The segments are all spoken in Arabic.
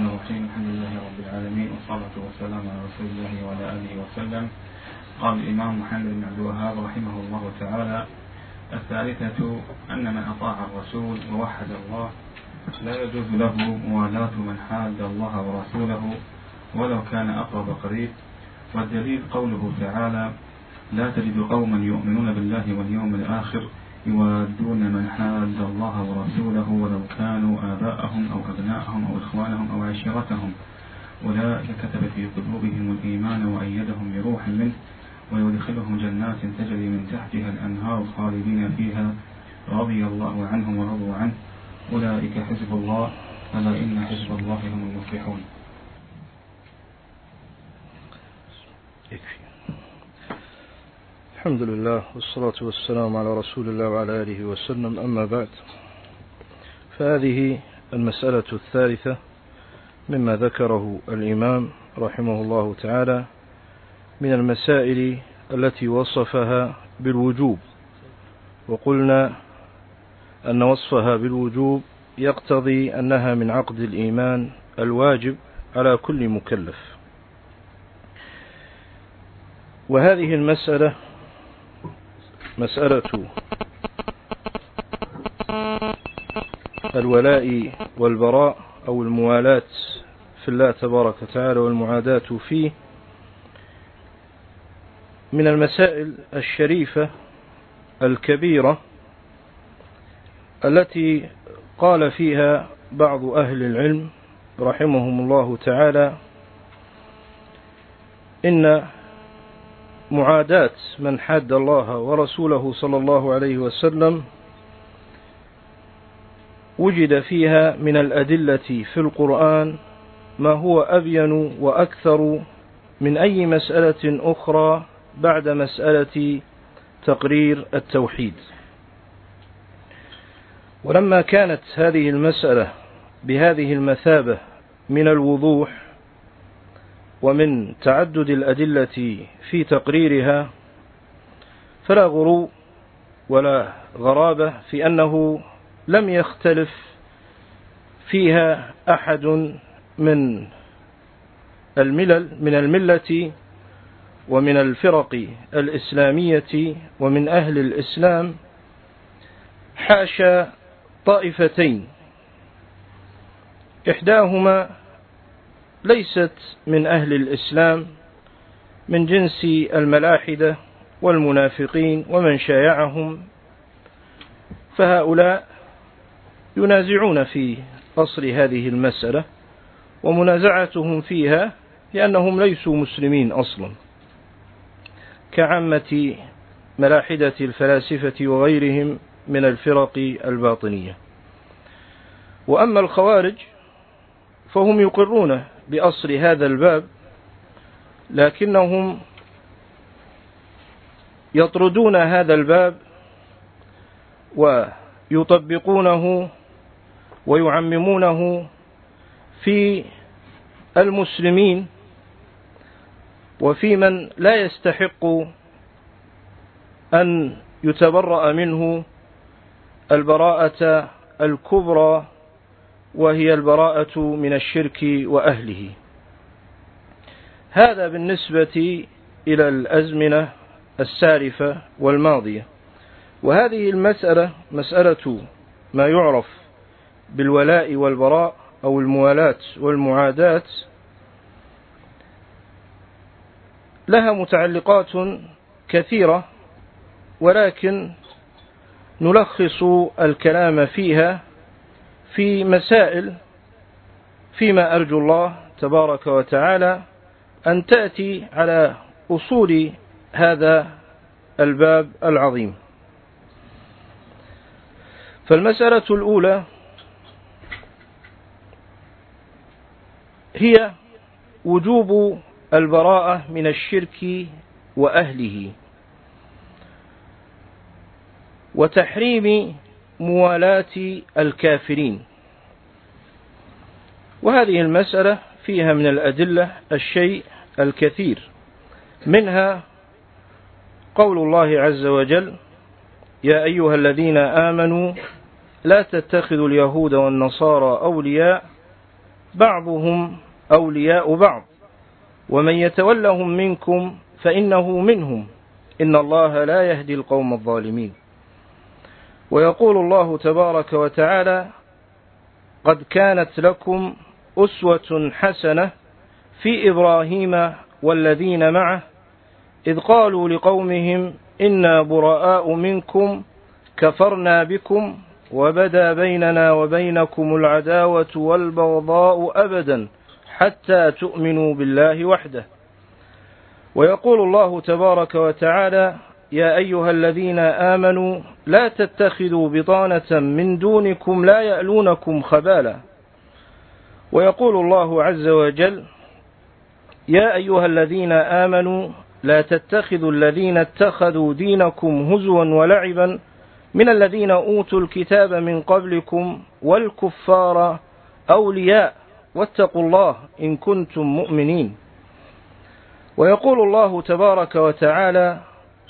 الرحمن الرحيم. الحمد لله رب العالمين والصلاة والسلام على رسول الله وعلى آله وسلم. قال الإمام محمد بن عبد الوهاب رحمه الله تعالى الثالثة أن من أطاع الرسول ووحد الله لا يجوز له موالاة من حاد الله ورسوله ولو كان أقرب قريب. والدليل قوله تعالى لا تجد قوما يؤمنون بالله واليوم الآخر يوادون من حاد الله ورسوله ولو كانوا آباءهم أو أبناءهم أو إخوانهم أو عشيرتهم. أولئك كتب في قلوبهم الإيمان وأيدهم بروح منه ويدخلهم جنات تجري من تحتها الأنهار خالدين فيها. رضي الله عنهم ورضوا عنه. أولئك حزب الله. ألا إن حزب الله هم المفلحون. يكفي الحمد لله والصلاة والسلام على رسول الله وعلى آله وسلم. أما بعد فهذه المسألة الثالثة مما ذكره الإمام رحمه الله تعالى من المسائل التي وصفها بالوجوب. وقلنا أن وصفها بالوجوب يقتضي أنها من عقد الإيمان الواجب على كل مكلف. وهذه المسألة مسألة الولاء والبراء أو الموالاة في الله تبارك وتعالى والمعاداة فيه من المسائل الشريفة الكبيرة التي قال فيها بعض أهل العلم رحمهم الله تعالى إن معاداة من حاد الله ورسوله صلى الله عليه وسلم وجد فيها من الأدلة في القرآن ما هو أبين وأكثر من أي مسألة أخرى بعد مسألة تقرير التوحيد. ولما كانت هذه المسألة بهذه المثابة من الوضوح ومن تعدد الأدلة في تقريرها فلا غرو ولا غرابة في أنه لم يختلف فيها أحد من الملل من الملة ومن الفرق الإسلامية ومن أهل الإسلام حاشا طائفتين إحداهما ليست من أهل الإسلام من جنس الملاحدة والمنافقين ومن شايعهم فهؤلاء ينازعون في أصل هذه المسألة ومنازعتهم فيها لأنهم ليسوا مسلمين أصلا. كعامة ملاحدة الفلاسفة وغيرهم من الفرق الباطنية. وأما الخوارج فهم يقرون بأصل هذا الباب لكنهم يطردون هذا الباب ويطبقونه ويعممونه في المسلمين وفي من لا يستحق أن يتبرأ منه البراءة الكبرى وهي البراءة من الشرك وأهله. هذا بالنسبة إلى الأزمنة السالفة والماضية. وهذه المسألة مسألة ما يعرف بالولاء والبراء أو الموالاة والمعاداة لها متعلقات كثيرة ولكن نلخص الكلام فيها في مسائل فيما أرجو الله تبارك وتعالى أن تأتي على أصول هذا الباب العظيم. فالمسألة الأولى هي وجوب البراءة من الشرك وأهله وتحريم موالاة الكافرين. وهذه المسألة فيها من الأدلة الشيء الكثير. منها قول الله عز وجل يا أيها الذين آمنوا لا تتخذوا اليهود والنصارى أولياء بعضهم أولياء بعض. ومن يتولهم منكم فإنه منهم. إن الله لا يهدي القوم الظالمين. ويقول الله تبارك وتعالى قد كانت لكم أسوة حسنة في إبراهيم والذين معه إذ قالوا لقومهم إنا براء منكم كفرنا بكم وبدا بيننا وبينكم العداوة والبغضاء أبدا حتى تؤمنوا بالله وحده. ويقول الله تبارك وتعالى يا أيها الذين آمنوا لا تتخذوا بطانة من دونكم لا يألونكم خبالا. ويقول الله عز وجل يا أيها الذين آمنوا لا تتخذوا الذين اتخذوا دينكم هزوا ولعبا من الذين أوتوا الكتاب من قبلكم والكفار أولياء واتقوا الله إن كنتم مؤمنين. ويقول الله تبارك وتعالى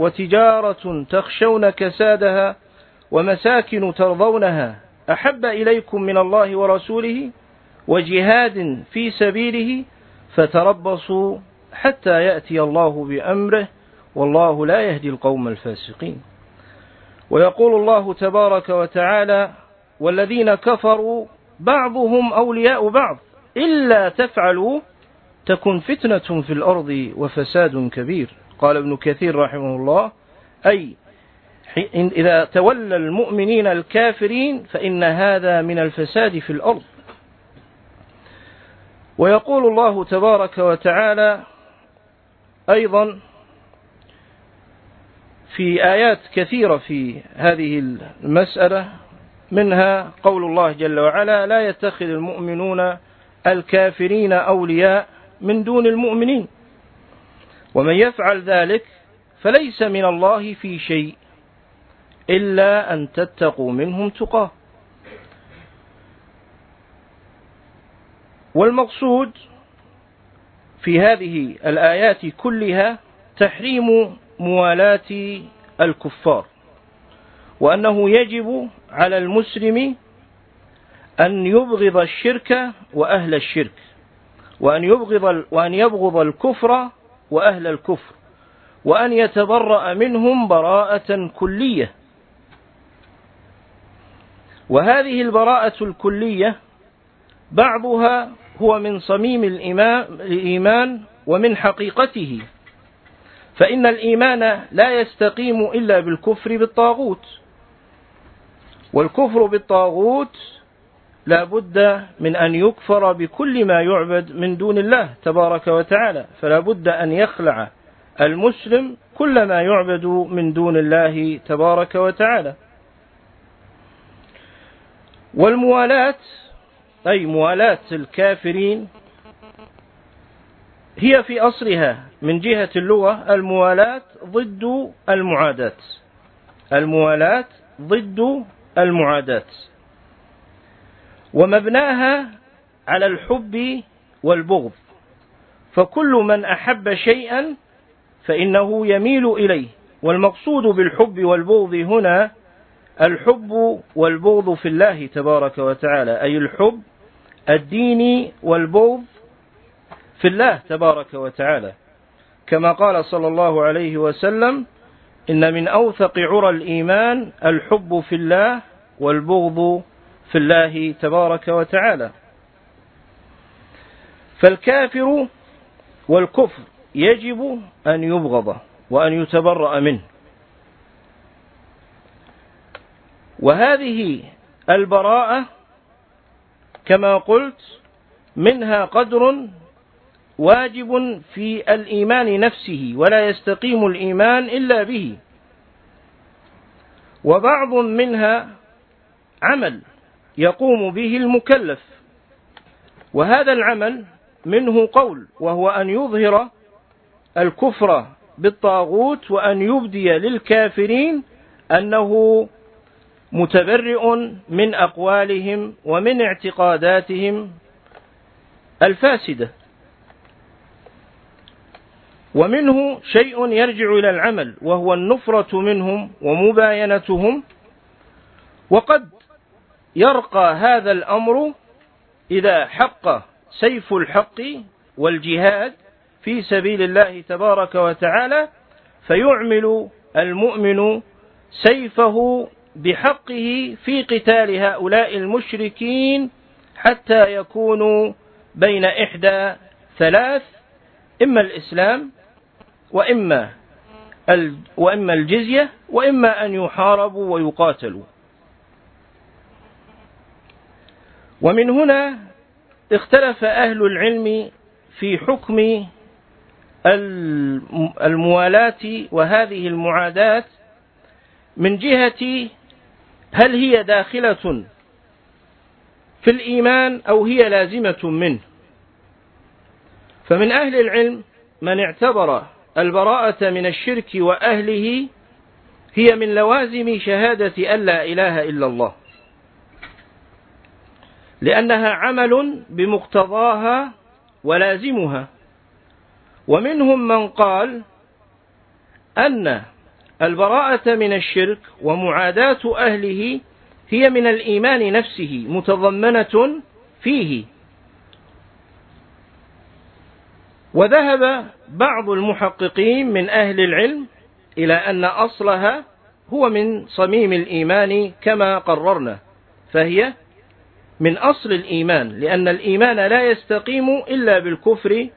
وتجارة تخشون كسادها ومساكن ترضونها أحب إليكم من الله ورسوله وجهاد في سبيله فتربصوا حتى يأتي الله بأمره والله لا يهدي القوم الفاسقين. ويقول الله تبارك وتعالى والذين كفروا بعضهم أولياء بعض إلا تفعلوا تكن فتنة في الأرض وفساد كبير. قال ابن كثير رحمه الله أي إذا تولى المؤمنين الكافرين فإن هذا من الفساد في الأرض. ويقول الله تبارك وتعالى أيضا في آيات كثيرة في هذه المسألة منها قول الله جل وعلا لا يتخذ المؤمنون الكافرين أولياء من دون المؤمنين ومن يفعل ذلك فليس من الله في شيء إلا أن تتقوا منهم تقاه. والمقصود في هذه الآيات كلها تحريم موالاة الكفار وأنه يجب على المسلم أن يبغض الشرك وأهل الشرك وأن يبغض وأن يبغض الكفر وأهل الكفر وأن يتبرأ منهم براءة كلية. وهذه البراءة الكلية بعضها هو من صميم الإيمان ومن حقيقته. فإن الإيمان لا يستقيم إلا بالكفر بالطاغوت. والكفر بالطاغوت لا بد من أن يكفر بكل ما يعبد من دون الله تبارك وتعالى فلا بد أن يخلع المسلم كل ما يعبد من دون الله تبارك وتعالى. والموالاة أي موالاة الكافرين هي في أصلها من جهة اللغة الموالاة ضد المعاداة. الموالاة ضد المعاداة. ومبناها على الحب والبغض. فكل من أحب شيئا فإنه يميل إليه. والمقصود بالحب والبغض هنا الحب والبغض في الله تبارك وتعالى أي الحب الديني والبغض في الله تبارك وتعالى. كما قال صلى الله عليه وسلم إن من أوثق عرى الإيمان الحب في الله والبغض في الله تبارك وتعالى. فالكافر والكفر يجب أن يبغض وأن يتبرأ منه. وهذه البراءة كما قلت منها قدر واجب في الإيمان نفسه ولا يستقيم الإيمان إلا به. وبعض منها عمل. يقوم به المكلف. وهذا العمل منه قول وهو أن يظهر الكفر بالطاغوت وأن يبدي للكافرين أنه متبرئ من أقوالهم ومن اعتقاداتهم الفاسدة. ومنه شيء يرجع إلى العمل وهو النفرة منهم ومباينتهم. وقد يرقى هذا الأمر إذا حق سيف الحق والجهاد في سبيل الله تبارك وتعالى فيعمل المؤمن سيفه بحقه في قتال هؤلاء المشركين حتى يكونوا بين إحدى ثلاث إما الإسلام وإما وإما الجزية وإما أن يحاربوا ويقاتلوا. ومن هنا اختلف أهل العلم في حكم الموالاة وهذه المعاداة من جهة هل هي داخلة في الإيمان أو هي لازمة منه. فمن أهل العلم من اعتبر البراءة من الشرك وأهله هي من لوازم شهادة أن لا إله إلا الله. لأنها عمل بمقتضاها ولازمها. ومنهم من قال أن البراءة من الشرك ومعاداة أهله هي من الإيمان نفسه متضمنة فيه. وذهب بعض المحققين من أهل العلم إلى أن أصلها هو من صميم الإيمان كما قررنا فهي من أصل الإيمان لأن الإيمان لا يستقيم إلا بالكفر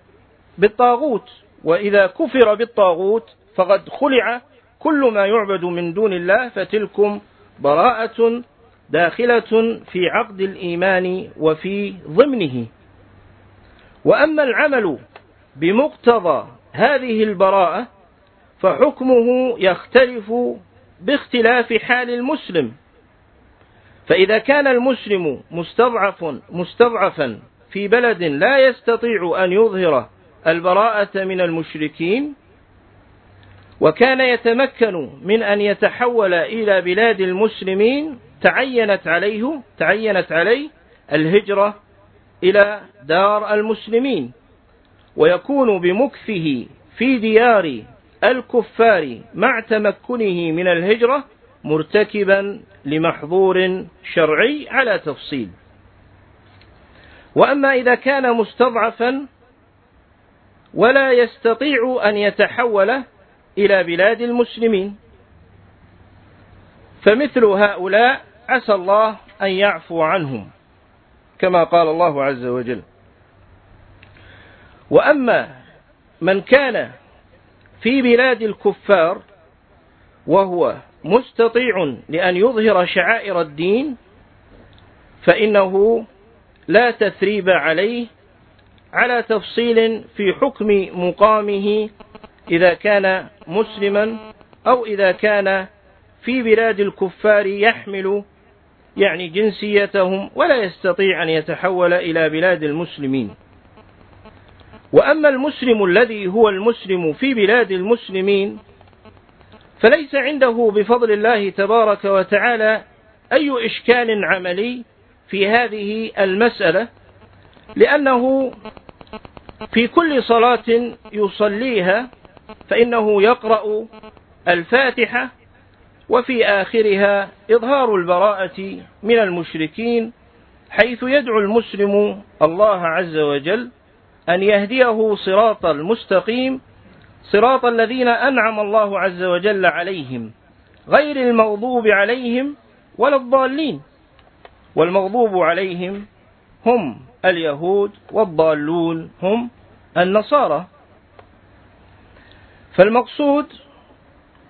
بالطاغوت. وإذا كفر بالطاغوت فقد خلع كل ما يعبد من دون الله فتلكم براءة داخلة في عقد الإيمان وفي ضمنه. وأما العمل بمقتضى هذه البراءة فحكمه يختلف باختلاف حال المسلم. فإذا كان المسلم مستضعف مستضعفا في بلد لا يستطيع أن يظهر البراءة من المشركين وكان يتمكن من أن يتحول إلى بلاد المسلمين تعينت عليه تعينت عليه الهجرة إلى دار المسلمين. ويكون بمكثه في ديار الكفار مع تمكنه من الهجرة مرتكبا لمحظور شرعي على تفصيل. وأما إذا كان مستضعفا ولا يستطيع أن يتحول إلى بلاد المسلمين. فمثل هؤلاء عسى الله أن يعفو عنهم كما قال الله عز وجل. وأما من كان في بلاد الكفار وهو مستطيع لأن يظهر شعائر الدين فإنه لا تثريب عليه على تفصيل في حكم مقامه إذا كان مسلما أو إذا كان في بلاد الكفار يحمل يعني جنسيتهم ولا يستطيع أن يتحول إلى بلاد المسلمين. وأما المسلم الذي هو المسلم في بلاد المسلمين فليس عنده بفضل الله تبارك وتعالى أي إشكال عملي في هذه المسألة لأنه في كل صلاة يصليها فإنه يقرأ الفاتحة وفي آخرها إظهار البراءة من المشركين حيث يدعو المسلم الله عز وجل أن يهديه صراط المستقيم صراط الذين أنعم الله عز وجل عليهم غير المغضوب عليهم ولا الضالين. والمغضوب عليهم هم اليهود والضالون هم النصارى. فالمقصود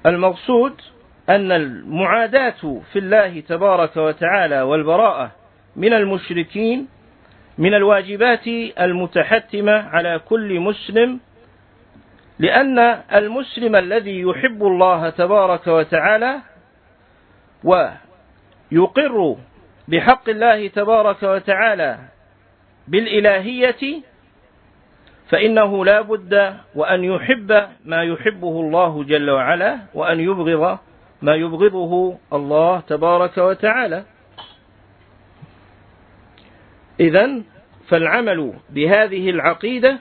المقصود أن المعاداة في الله تبارك وتعالى والبراءة من المشركين من الواجبات المتحتمة على كل مسلم لأن المسلم الذي يحب الله تبارك وتعالى ويقر بحق الله تبارك وتعالى بالإلهية فإنه لا بد وأن يحب ما يحبه الله جل وعلا وأن يبغض ما يبغضه الله تبارك وتعالى. إذا فالعمل بهذه العقيدة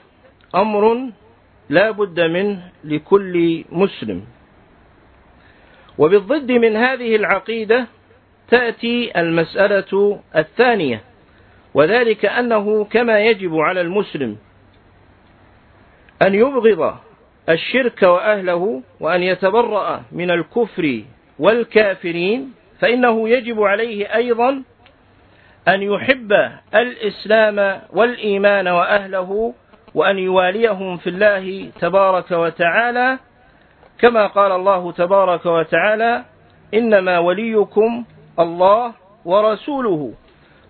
أمر لا بد منه لكل مسلم. وبالضد من هذه العقيدة تأتي المسألة الثانية وذلك أنه كما يجب على المسلم أن يبغض الشرك وأهله وأن يتبرأ من الكفر والكافرين فإنه يجب عليه أيضا أن يحب الإسلام والإيمان وأهله وأن يواليهم في الله تبارك وتعالى كما قال الله تبارك وتعالى إنما وليكم الله ورسوله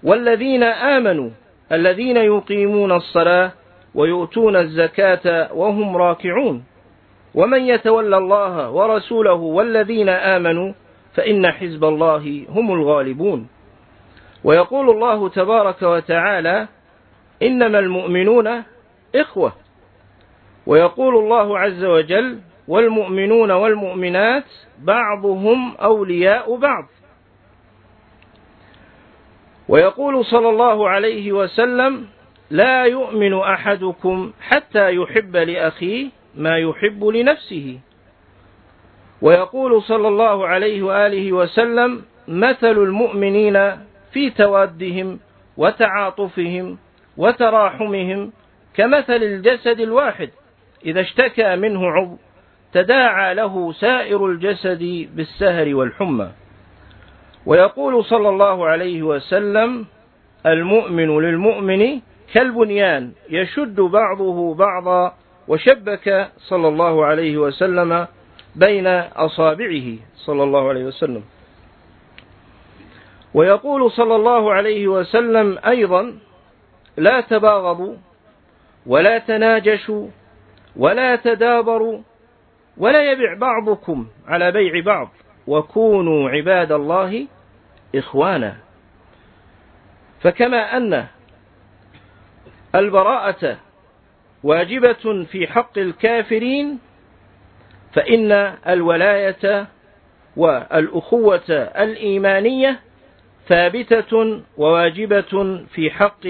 والذين آمنوا الذين يقيمون الصلاة ويؤتون الزكاة وهم راكعون. ومن يتولى الله ورسوله والذين آمنوا فإن حزب الله هم الغالبون. ويقول الله تبارك وتعالى إنما المؤمنون إخوة. ويقول الله عز وجل والمؤمنون والمؤمنات بعضهم أولياء بعض. ويقول صلى الله عليه وسلم لا يؤمن أحدكم حتى يحب لأخيه ما يحب لنفسه. ويقول صلى الله عليه وآله وسلم مثل المؤمنين في توادهم وتعاطفهم وتراحمهم كمثل الجسد الواحد إذا اشتكى منه عضو تداعى له سائر الجسد بالسهر والحمى. ويقول صلى الله عليه وسلم المؤمن للمؤمن كالبنيان يشد بعضه بعضا وشبك صلى الله عليه وسلم بين أصابعه صلى الله عليه وسلم. ويقول صلى الله عليه وسلم أيضا لا تباغضوا ولا تناجشوا ولا تدابروا ولا يبع بعضكم على بيع بعض. وكونوا عباد الله إخوانا. فكما أن البراءة واجبة في حق الكافرين فإن الولاية والأخوة الإيمانية ثابتة وواجبة في حق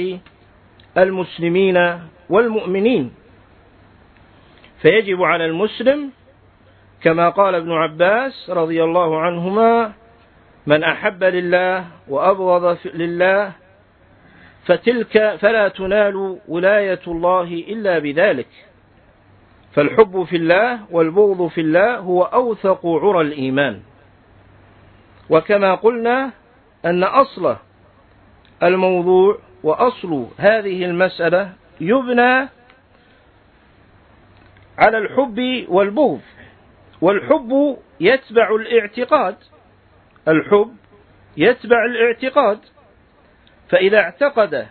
المسلمين والمؤمنين. فيجب على المسلم كما قال ابن عباس رضي الله عنهما من أحب لله وأبغض لله فتلك فلا تنال ولاية الله إلا بذلك. فالحب في الله والبغض في الله هو أوثق عرى الإيمان. وكما قلنا أن أصل الموضوع وأصل هذه المسألة يبنى على الحب والبغض. والحب يتبع الاعتقاد. الحب يتبع الاعتقاد. فإذا اعتقد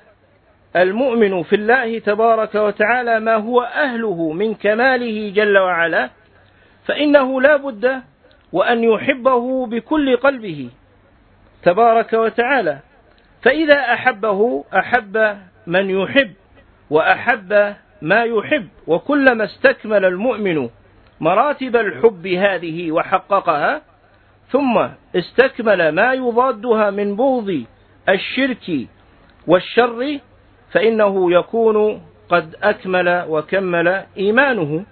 المؤمن في الله تبارك وتعالى ما هو أهله من كماله جل وعلا فإنه لا بد وأن يحبه بكل قلبه تبارك وتعالى. فإذا أحبه أحب من يحب. وأحب ما يحب وكلما استكمل المؤمن مراتب الحب هذه وحققها ثم استكمل ما يضادها من بغض الشرك والشر فإنه يكون قد أكمل وكمل إيمانه.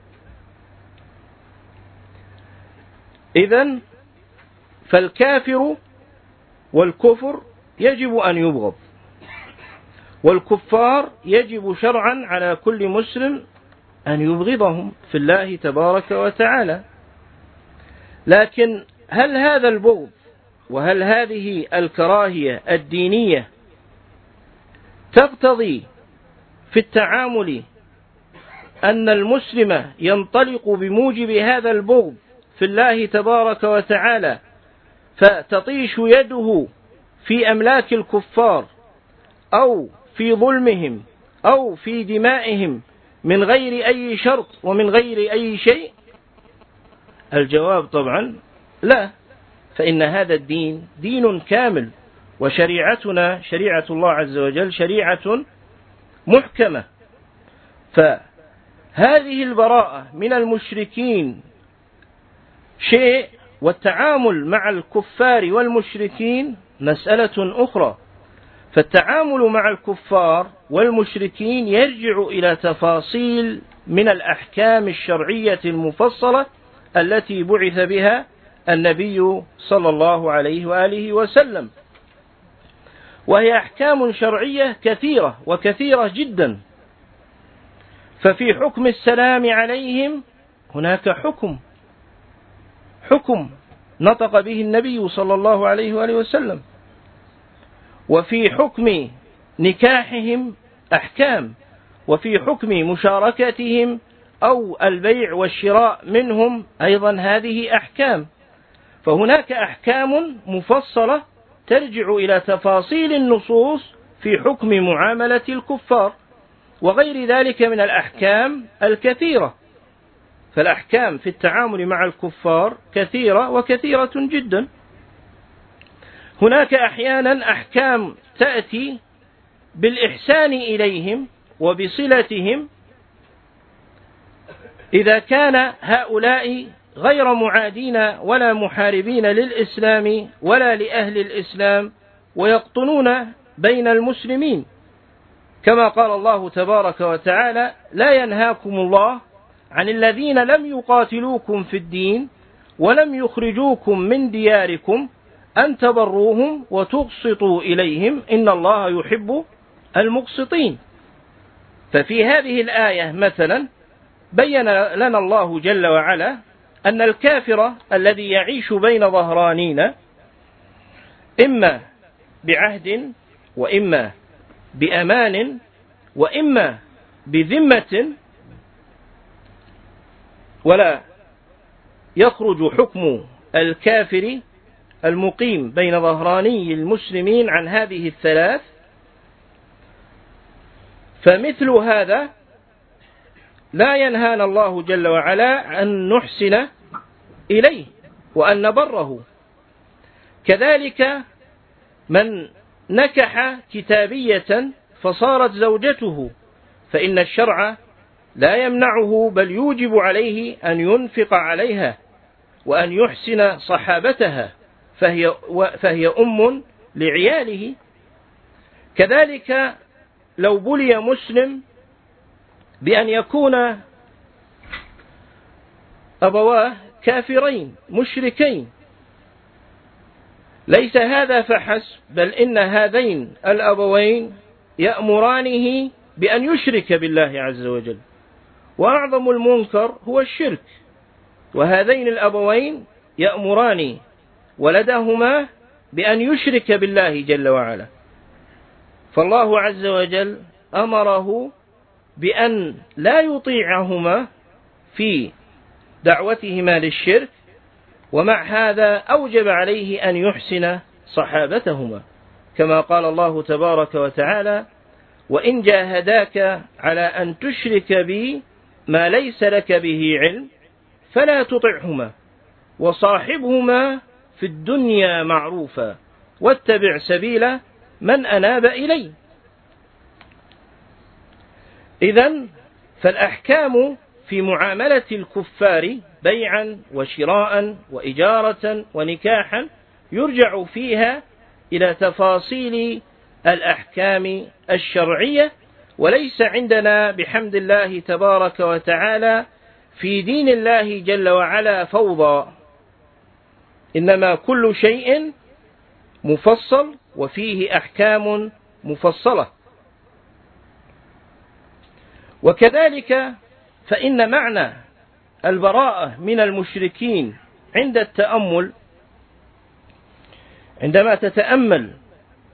إذا فالكافر والكفر يجب أن يبغض. والكفار يجب شرعا على كل مسلم أن يبغضهم في الله تبارك وتعالى. لكن هل هذا البغض وهل هذه الكراهية الدينية تقتضي في التعامل أن المسلم ينطلق بموجب هذا البغض في الله تبارك وتعالى فتطيش يده في أملاك الكفار أو في ظلمهم أو في دمائهم من غير أي شرط ومن غير أي شيء؟ الجواب طبعا لا فإن هذا الدين دين كامل وشريعتنا شريعة الله عز وجل شريعة محكمة. هذه البراءة من المشركين شيء والتعامل مع الكفار والمشركين مسألة أخرى. فالتعامل مع الكفار والمشركين يرجع إلى تفاصيل من الأحكام الشرعية المفصلة التي بعث بها النبي صلى الله عليه وآله وسلم. وهي أحكام شرعية كثيرة وكثيرة جدا. ففي حكم السلام عليهم هناك حكم. حكم نطق به النبي صلى الله عليه وآله وسلم. وفي حكم نكاحهم أحكام وفي حكم مشاركتهم أو البيع والشراء منهم أيضا هذه أحكام. فهناك أحكام مفصلة ترجع إلى تفاصيل النصوص في حكم معاملة الكفار وغير ذلك من الأحكام الكثيرة. فالأحكام في التعامل مع الكفار كثيرة وكثيرة جدا. هناك أحيانا أحكام تأتي بالإحسان إليهم وبصلتهم إذا كان هؤلاء غير معادين ولا محاربين للإسلام ولا لأهل الإسلام ويقطنون بين المسلمين. كما قال الله تبارك وتعالى لا ينهاكم الله عن الذين لم يقاتلوكم في الدين ولم يخرجوكم من دياركم أن تبروهم وتقسطوا إليهم. إن الله يحب المقسطين ففي هذه الآية مثلا بين لنا الله جل وعلا أن الكافر الذي يعيش بين ظهرانينا إما بعهد وإما بأمان وإما بذمة ولا يخرج حكم الكافر المقيم بين ظهراني المسلمين عن هذه الثلاث فمثل هذا لا ينهانا الله جل وعلا أن نحسن إليه وأن نبره. كذلك من نكح كتابية فصارت زوجته فإن الشرع لا يمنعه بل يوجب عليه أن ينفق عليها وأن يحسن صحابتها. فهي, فهي أم لعياله. كذلك لو بلي مسلم بأن يكون أبواه كافرين مشركين. ليس هذا فحسب بل إن هذين الأبوين يأمرانه بأن يشرك بالله عز وجل. وأعظم المنكر هو الشرك وهذين الأبوين يأمران ولدهما بأن يشرك بالله جل وعلا. فالله عز وجل أمره بأن لا يطيعهما في دعوتهما للشرك ومع هذا أوجب عليه أن يحسن صحابتهما. كما قال الله تبارك وتعالى وإن جاهداك على أن تشرك بي ما ليس لك به علم فلا تطعهما وصاحبهما في الدنيا معروفا واتبع سبيل من أناب إلي. إذا فالأحكام في معاملة الكفار بيعا وشراء وإجارة ونكاحا يرجع فيها إلى تفاصيل الأحكام الشرعية. وليس عندنا بحمد الله تبارك وتعالى في دين الله جل وعلا فوضى. إنما كل شيء مفصل وفيه أحكام مفصلة. وكذلك فإن معنى البراءة من المشركين عند التأمل عندما تتأمل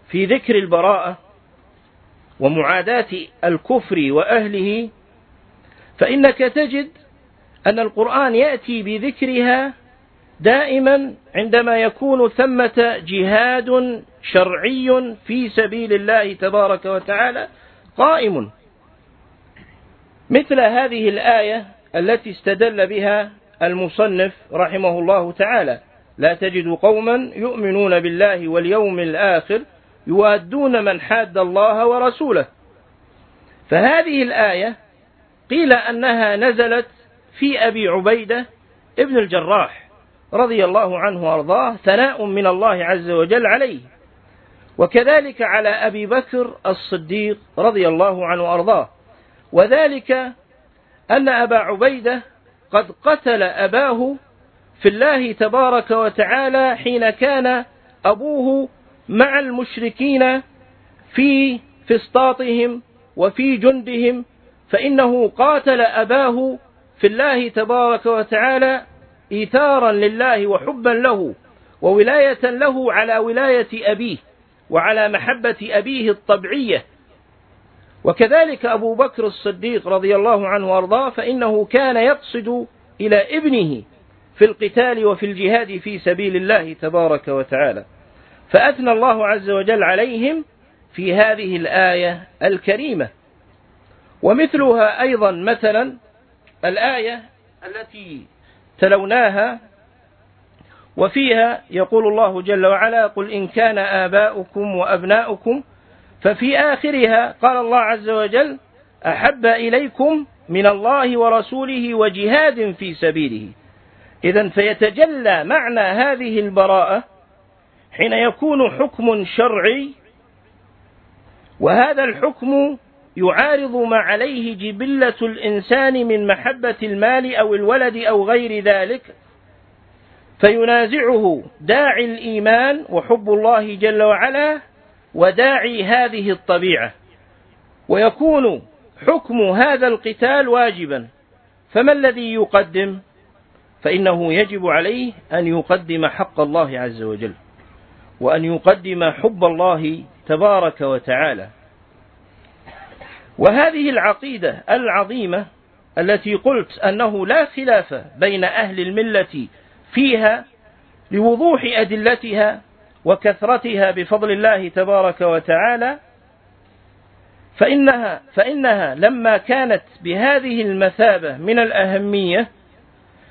في ذكر البراءة ومعاداة الكفر وأهله فإنك تجد أن القرآن يأتي بذكرها دائما عندما يكون ثمة جهاد شرعي في سبيل الله تبارك وتعالى قائم. مثل هذه الآية التي استدل بها المصنف رحمه الله تعالى لا تجد قوما يؤمنون بالله واليوم الآخر يوادون من حاد الله ورسوله فهذه الآية قيل أنها نزلت في أبي عبيدة ابن الجراح. رضي الله عنه وأرضاه ثناء من الله عز وجل عليه. وكذلك على أبي بكر الصديق رضي الله عنه وأرضاه. وذلك أن أبا عبيدة قد قتل أباه في الله تبارك وتعالى حين كان أبوه مع المشركين في فسطاطهم وفي جندهم فإنه قاتل أباه في الله تبارك وتعالى إيثارا لله وحبا له وولاية له على ولاية أبيه وعلى محبة أبيه الطبعية وكذلك أبو بكر الصديق رضي الله عنه وأرضاه فإنه كان يقصد إلى ابنه في القتال وفي الجهاد في سبيل الله تبارك وتعالى. فأثنى الله عز وجل عليهم في هذه الآية الكريمة. ومثلها أيضا مثلا الآية التي تلوناها وفيها يقول الله جل وعلا قل إن كان آباؤكم وأبناؤكم ففي آخرها قال الله عز وجل أحب إليكم من الله ورسوله وجهاد في سبيله. إذا فيتجلى معنى هذه البراءة حين يكون حكم شرعي وهذا الحكم يعارض ما عليه جبلة الإنسان من محبة المال أو الولد أو غير ذلك فينازعه داعي الإيمان وحب الله جل وعلا وداعي هذه الطبيعة ويكون حكم هذا القتال واجبا فما الذي يقدم؟ فإنه يجب عليه أن يقدم حق الله عز وجل وأن يقدم حب الله تبارك وتعالى. وهذه العقيدة العظيمة التي قلت أنه لا خلاف بين أهل الملة فيها لوضوح أدلتها وكثرتها بفضل الله تبارك وتعالى فإنها فإنها لما كانت بهذه المثابة من الأهمية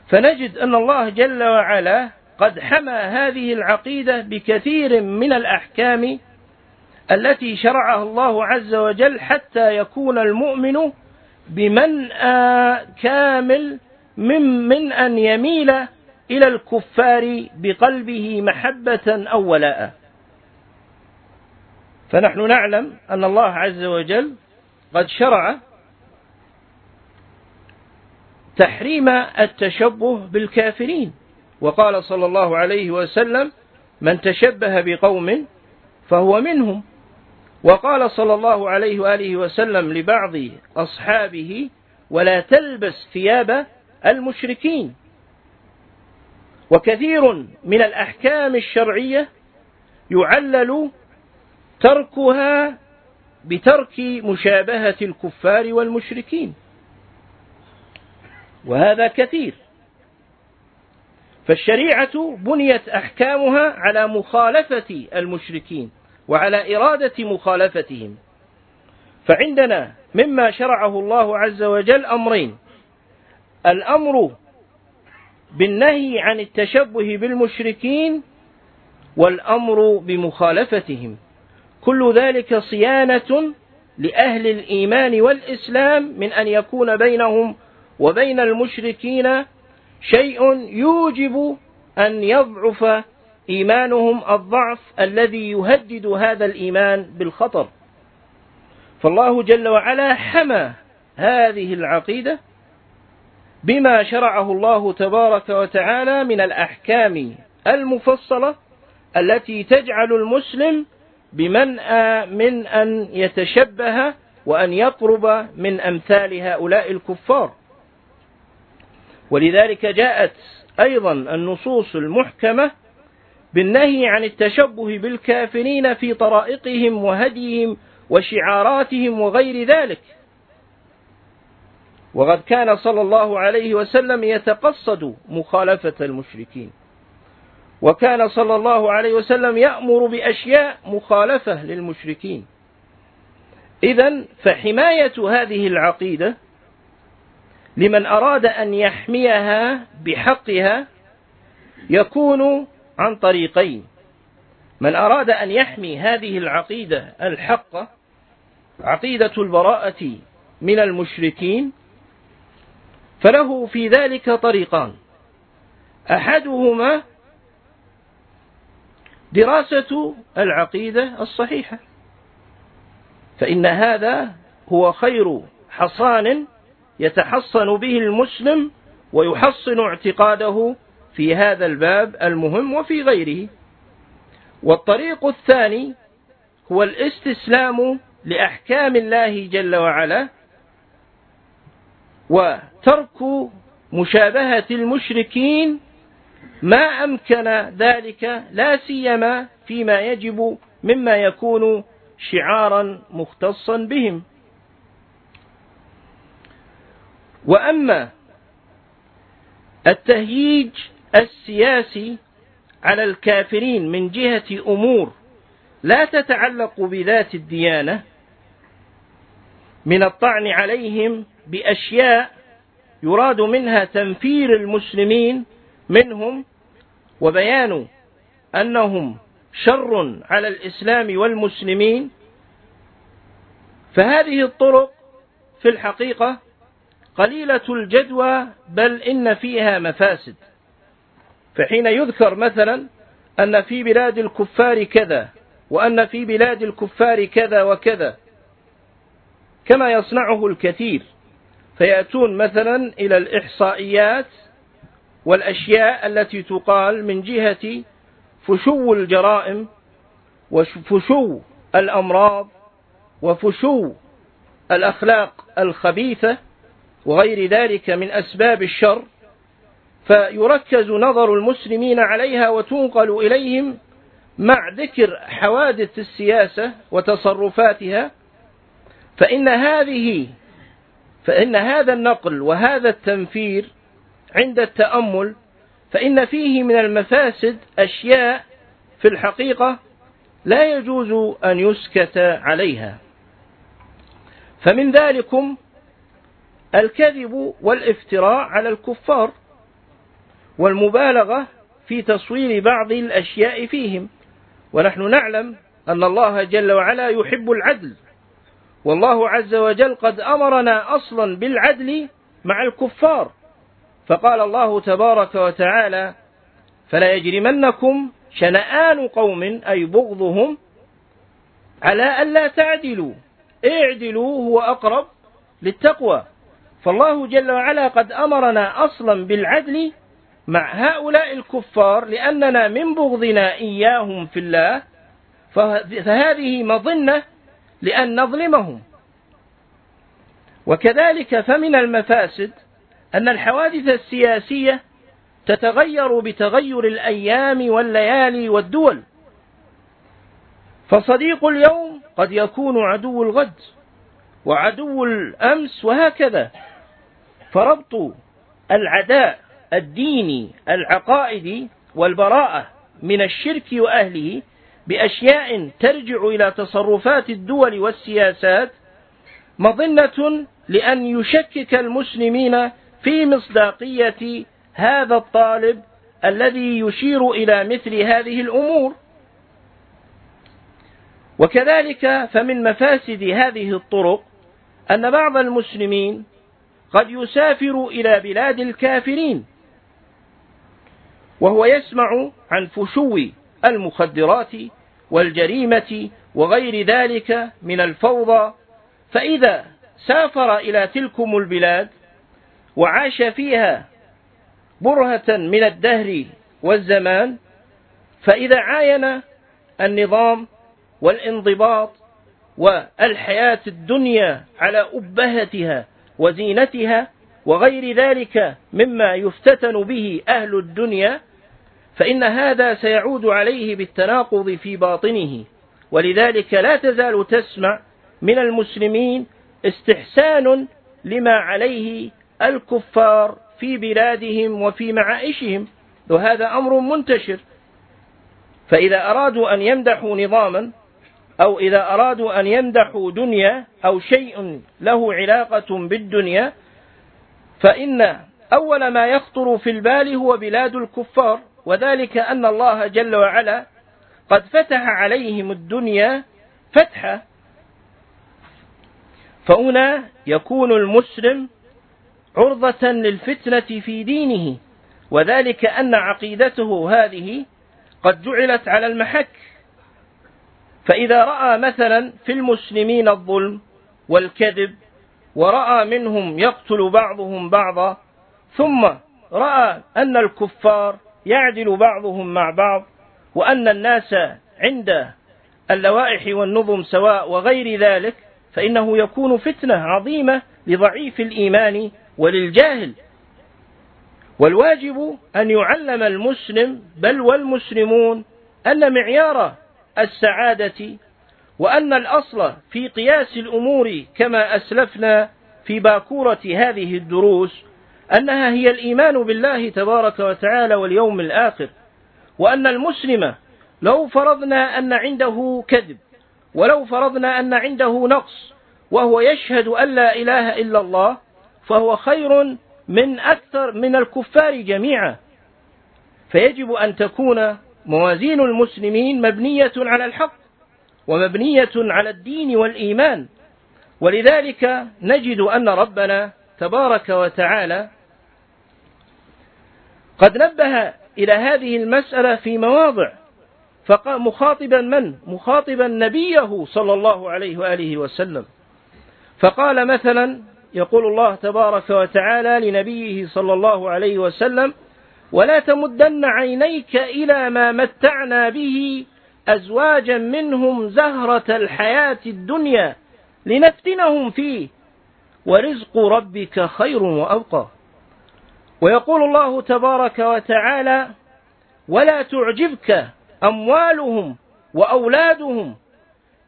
فنجد أن الله جل وعلا قد حمى هذه العقيدة بكثير من الأحكام التي شرعها الله عز وجل حتى يكون المؤمن بمنأى كامل من, من أن يميل إلى الكفار بقلبه محبة أو ولاء. فنحن نعلم أن الله عز وجل قد شرع تحريم التشبه بالكافرين. وقال صلى الله عليه وسلم من تشبه بقوم فهو منهم. وقال صلى الله عليه وآله وسلم لبعض أصحابه ولا تلبس ثياب المشركين. وكثير من الأحكام الشرعية يعلل تركها بترك مشابهة الكفار والمشركين. وهذا كثير. فالشريعة بنيت أحكامها على مخالفة المشركين. وعلى إرادة مخالفتهم. فعندنا مما شرعه الله عز وجل أمرين. الأمر بالنهي عن التشبه بالمشركين والأمر بمخالفتهم. كل ذلك صيانة لأهل الإيمان والإسلام من أن يكون بينهم وبين المشركين شيء يوجب أن يضعف إيمانهم الضعف الذي يهدد هذا الإيمان بالخطر. فالله جل وعلا حمى هذه العقيدة بما شرعه الله تبارك وتعالى من الأحكام المفصلة التي تجعل المسلم بمنأى من أن يتشبه وأن يقرب من أمثال هؤلاء الكفار. ولذلك جاءت أيضا النصوص المحكمة بالنهي عن التشبه بالكافرين في طرائقهم وهديهم وشعاراتهم وغير ذلك. وقد كان صلى الله عليه وسلم يتقصد مخالفة المشركين. وكان صلى الله عليه وسلم يأمر بأشياء مخالفة للمشركين. إذا فحماية هذه العقيدة لمن أراد أن يحميها بحقها يكون عن طريقين. من أراد أن يحمي هذه العقيدة الحقة عقيدة البراءة من المشركين فله في ذلك طريقان. أحدهما دراسة العقيدة الصحيحة فإن هذا هو خير حصان يتحصن به المسلم ويحصن اعتقاده في هذا الباب المهم وفي غيره. والطريق الثاني هو الاستسلام لأحكام الله جل وعلا وترك مشابهة المشركين. ما أمكن ذلك لا سيما فيما يجب مما يكون شعارا مختصا بهم. وأما التهييج السياسي على الكافرين من جهة أمور لا تتعلق بذات الديانة من الطعن عليهم بأشياء يراد منها تنفير المسلمين منهم وبيان أنهم شر على الإسلام والمسلمين. فهذه الطرق في الحقيقة قليلة الجدوى بل إن فيها مفاسد. فحين يذكر مثلا أن في بلاد الكفار كذا وأن في بلاد الكفار كذا وكذا كما يصنعه الكثير فيأتون مثلا إلى الإحصائيات والأشياء التي تقال من جهة فشو الجرائم وفشو الأمراض وفشو الأخلاق الخبيثة وغير ذلك من أسباب الشر. فيركز نظر المسلمين عليها وتنقل إليهم مع ذكر حوادث السياسة وتصرفاتها. فإن هذه فإن هذا النقل وهذا التنفير عند التأمل فإن فيه من المفاسد أشياء في الحقيقة لا يجوز أن يسكت عليها. فمن ذلكم الكذب والافتراء على الكفار. والمبالغة في تصوير بعض الأشياء فيهم. ونحن نعلم أن الله جل وعلا يحب العدل. والله عز وجل قد أمرنا أصلا بالعدل مع الكفار. فقال الله تبارك وتعالى فلا يجرمنكم شنآن قوم أي بغضهم على ألا تعدلوا. اعدلوا هو أقرب للتقوى. فالله جل وعلا قد أمرنا أصلا بالعدل مع هؤلاء الكفار لأننا من بغضنا إياهم في الله فهذه مظنة لأن نظلمهم. وكذلك فمن المفاسد أن الحوادث السياسية تتغير بتغير الأيام والليالي والدول. فصديق اليوم قد يكون عدو الغد وعدو الأمس وهكذا فربط العداء الديني العقائدي والبراءة من الشرك وأهله بأشياء ترجع إلى تصرفات الدول والسياسات مظنة لأن يشكك المسلمين في مصداقية هذا الطالب الذي يشير إلى مثل هذه الأمور. وكذلك فمن مفاسد هذه الطرق أن بعض المسلمين قد يسافر إلى بلاد الكافرين. وهو يسمع عن فشو المخدرات والجريمة وغير ذلك من الفوضى. فإذا سافر إلى تلكم البلاد وعاش فيها برهة من الدهر والزمان فإذا عاين النظام والانضباط والحياة الدنيا على أبهتها وزينتها وغير ذلك مما يفتتن به أهل الدنيا فإن هذا سيعود عليه بالتناقض في باطنه. ولذلك لا تزال تسمع من المسلمين استحسان لما عليه الكفار في بلادهم وفي معائشهم وهذا أمر منتشر. فإذا أرادوا أن يمدحوا نظاما أو إذا أرادوا أن يمدحوا دنيا أو شيء له علاقة بالدنيا فإن أول ما يخطر في البال هو بلاد الكفار. وذلك أن الله جل وعلا قد فتح عليهم الدنيا فتحا. فهنا يكون المسلم عرضة للفتنة في دينه وذلك أن عقيدته هذه قد جعلت على المحك. فإذا رأى مثلا في المسلمين الظلم والكذب ورأى منهم يقتل بعضهم بعضا ثم رأى أن الكفار يعدل بعضهم مع بعض وأن الناس عند اللوائح والنظم سواء وغير ذلك فإنه يكون فتنة عظيمة لضعيف الإيمان وللجاهل. والواجب أن يعلم المسلم بل والمسلمون أن معيار السعادة وأن الأصل في قياس الأمور كما أسلفنا في باكورة هذه الدروس أنها هي الإيمان بالله تبارك وتعالى واليوم الآخر وأن المسلم لو فرضنا أن عنده كذب ولو فرضنا أن عنده نقص وهو يشهد أن لا إله إلا الله فهو خير من أكثر من الكفار جميعا. فيجب أن تكون موازين المسلمين مبنية على الحق ومبنية على الدين والإيمان. ولذلك نجد أن ربنا تبارك وتعالى قد نبه إلى هذه المسألة في مواضع. فقال مخاطبا من؟ مخاطبا نبيه صلى الله عليه وآله وسلم. فقال مثلا يقول الله تبارك وتعالى لنبيه صلى الله عليه وسلم ولا تمدن عينيك إلى ما متعنا به أزواجا منهم زهرة الحياة الدنيا لنفتنهم فيه. ورزق ربك خير وأبقى. ويقول الله تبارك وتعالى ولا تعجبك أموالهم وأولادهم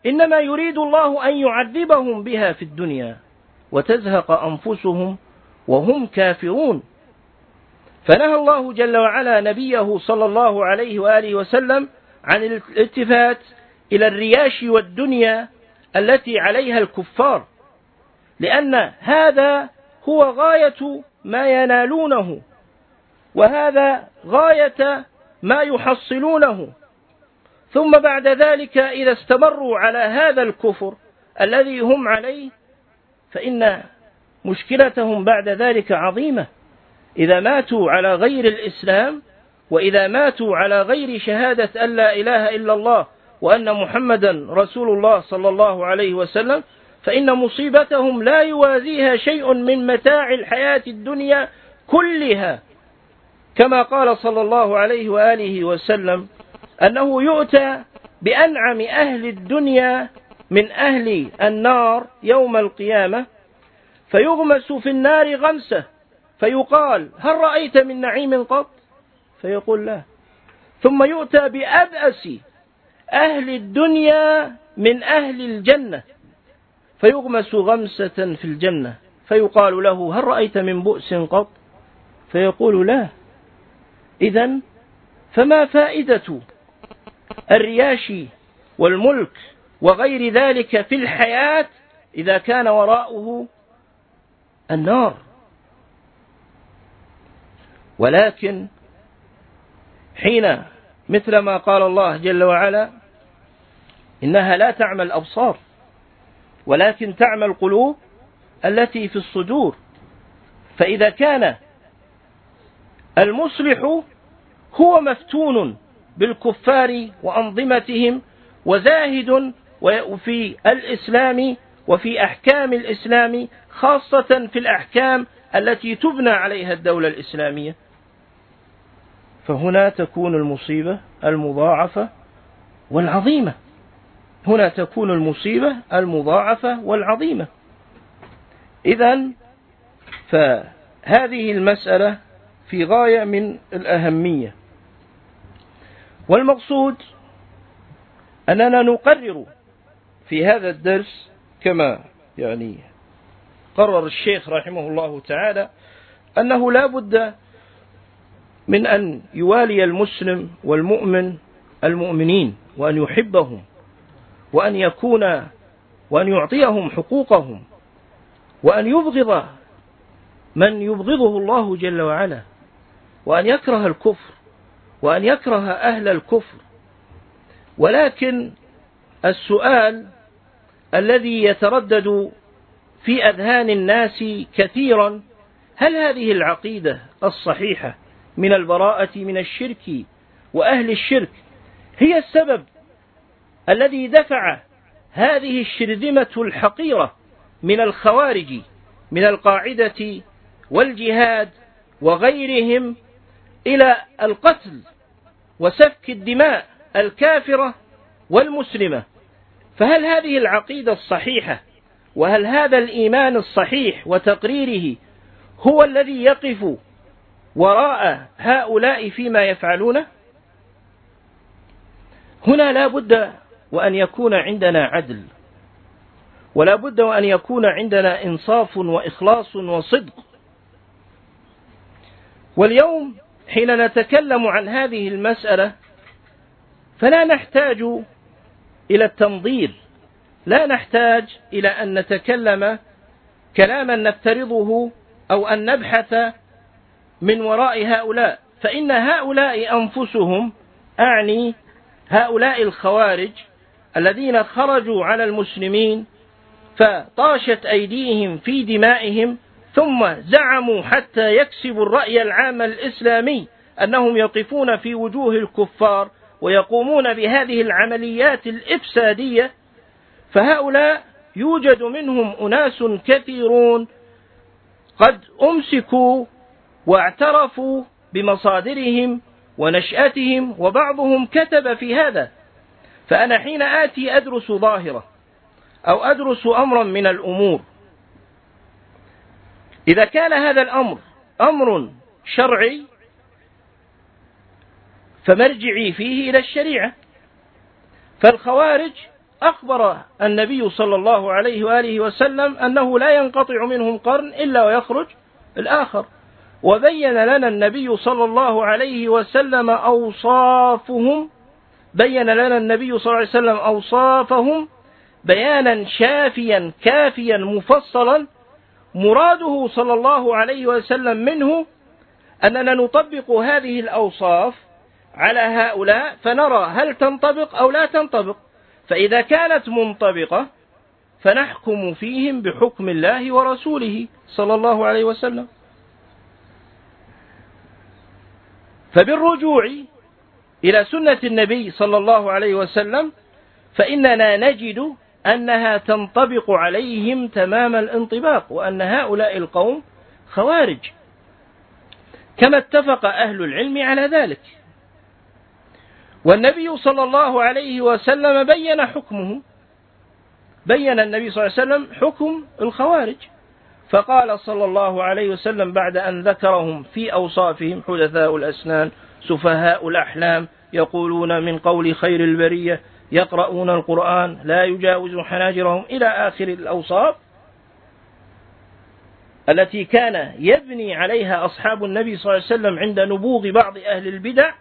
إنما يريد الله أن يعذبهم بها في الدنيا وتزهق أنفسهم وهم كافرون. فنهى الله جل وعلا نبيه صلى الله عليه وآله وسلم عن الالتفات إلى الرياش والدنيا التي عليها الكفار لأن هذا هو غاية ما ينالونه. وهذا غاية ما يحصلونه. ثم بعد ذلك إذا استمروا على هذا الكفر الذي هم عليه فإن مشكلتهم بعد ذلك عظيمة. إذا ماتوا على غير الإسلام وإذا ماتوا على غير شهادة أن لا إله إلا الله وأن محمدا رسول الله صلى الله عليه وسلم فإن مصيبتهم لا يوازيها شيء من متاع الحياة الدنيا كلها. كما قال صلى الله عليه وآله وسلم أنه يؤتى بأنعم أهل الدنيا من أهل النار يوم القيامة فيغمس في النار غمسة فيقال هل رأيت من نعيم قط؟ فيقول لا. ثم يؤتى بأبأس أهل الدنيا من أهل الجنة. فيغمس غمسة في الجنة. فيقال له هل رأيت من بؤس قط؟ فيقول لا. إذا فما فائدة الرياش والملك وغير ذلك في الحياة إذا كان وراءه النار. ولكن حين مثل ما قال الله جل وعلا إنها لا تعمى الأبصار. ولكن تعمى القلوب التي في الصدور. فإذا كان المصلح هو مفتون بالكفار وأنظمتهم وزاهد في الإسلام وفي أحكام الإسلام خاصة في الأحكام التي تبنى عليها الدولة الإسلامية. فهنا تكون المصيبة المضاعفة والعظيمة. هنا تكون المصيبة المضاعفة والعظيمة. إذا فهذه المسألة في غاية من الأهمية. والمقصود أننا نقرر في هذا الدرس كما يعني قرر الشيخ رحمه الله تعالى أنه لا بد من أن يوالي المسلم والمؤمن المؤمنين وأن يحبهم. وأن يكون وأن يعطيهم حقوقهم وأن يبغض من يبغضه الله جل وعلا وأن يكره الكفر وأن يكره أهل الكفر. ولكن السؤال الذي يتردد في أذهان الناس كثيرا هل هذه العقيدة الصحيحة من البراءة من الشرك وأهل الشرك هي السبب الذي دفع هذه الشرذمة الحقيرة من الخوارج من القاعدة والجهاد وغيرهم إلى القتل وسفك الدماء الكافرة والمسلمة. فهل هذه العقيدة الصحيحة وهل هذا الإيمان الصحيح وتقريره هو الذي يقف وراء هؤلاء فيما يفعلونه هنا لا بد وأن يكون عندنا عدل. ولا بد وأن يكون عندنا إنصاف وإخلاص وصدق. واليوم حين نتكلم عن هذه المسألة فلا نحتاج إلى التنظير. لا نحتاج إلى أن نتكلم كلاما نفترضه أو أن نبحث من وراء هؤلاء. فإن هؤلاء أنفسهم أعني هؤلاء الخوارج الذين خرجوا على المسلمين فطاشت أيديهم في دمائهم ثم زعموا حتى يكسبوا الرأي العام الإسلامي أنهم يقفون في وجوه الكفار ويقومون بهذه العمليات الإفسادية فهؤلاء يوجد منهم أناس كثيرون قد أمسكوا واعترفوا بمصادرهم ونشأتهم وبعضهم كتب في هذا فأنا حين آتي أدرس ظاهرة أو أدرس أمرا من الأمور. إذا كان هذا الأمر أمر شرعي فمرجعي فيه إلى الشريعة. فالخوارج أخبر النبي صلى الله عليه وآله وسلم أنه لا ينقطع منهم قرن إلا ويخرج الآخر. وبين لنا النبي صلى الله عليه وسلم أوصافهم بين لنا النبي صلى الله عليه وسلم أوصافهم بيانا شافيا كافيا مفصلا مراده صلى الله عليه وسلم منه أننا نطبق هذه الأوصاف على هؤلاء فنرى هل تنطبق أو لا تنطبق. فإذا كانت منطبقة فنحكم فيهم بحكم الله ورسوله صلى الله عليه وسلم. فبالرجوع إلى سنة النبي صلى الله عليه وسلم فإننا نجد أنها تنطبق عليهم تمام الانطباق وأن هؤلاء القوم خوارج. كما اتفق أهل العلم على ذلك. والنبي صلى الله عليه وسلم بين حكمه بين النبي صلى الله عليه وسلم حكم الخوارج. فقال صلى الله عليه وسلم بعد أن ذكرهم في أوصافهم حدثاء الأسنان سفهاء الأحلام يقولون من قول خير البرية يقرؤون القرآن لا يجاوز حناجرهم إلى آخر الأوصاف التي كان يبني عليها أصحاب النبي صلى الله عليه وسلم عند نبوغ بعض أهل البدع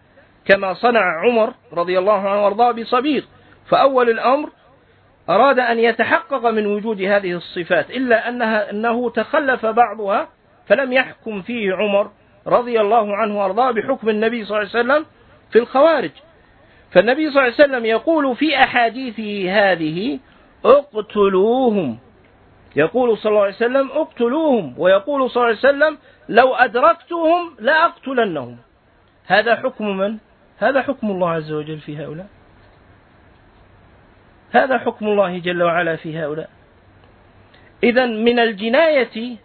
كما صنع عمر رضي الله عنه وارضاه بصبيغ. فأول الأمر أراد أن يتحقق من وجود هذه الصفات إلا أنها أنه تخلف بعضها فلم يحكم فيه عمر رضي الله عنه وأرضاه بحكم النبي صلى الله عليه وسلم في الخوارج. فالنبي صلى الله عليه وسلم يقول في أحاديثه هذه اقتلوهم. يقول صلى الله عليه وسلم اقتلوهم. ويقول صلى الله عليه وسلم لو أدركتهم لأقتلنهم. هذا حكم من؟ هذا حكم الله عز وجل في هؤلاء. هذا حكم الله جل وعلا في هؤلاء. إذا من الجناية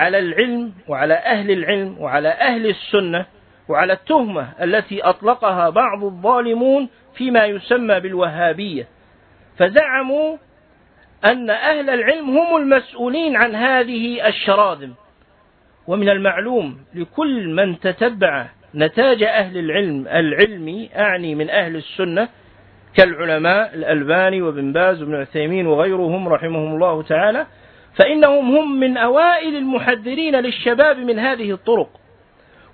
على العلم وعلى أهل العلم وعلى أهل السنة وعلى التهمة التي أطلقها بعض الظالمون فيما يسمى بالوهابية. فزعموا أن أهل العلم هم المسؤولين عن هذه الشراذم ومن المعلوم لكل من تتبع نتاج أهل العلم العلمي أعني من أهل السنة كالعلماء الألباني وابن باز وابن عثيمين وغيرهم رحمهم الله تعالى فإنهم هم من أوائل المحذرين للشباب من هذه الطرق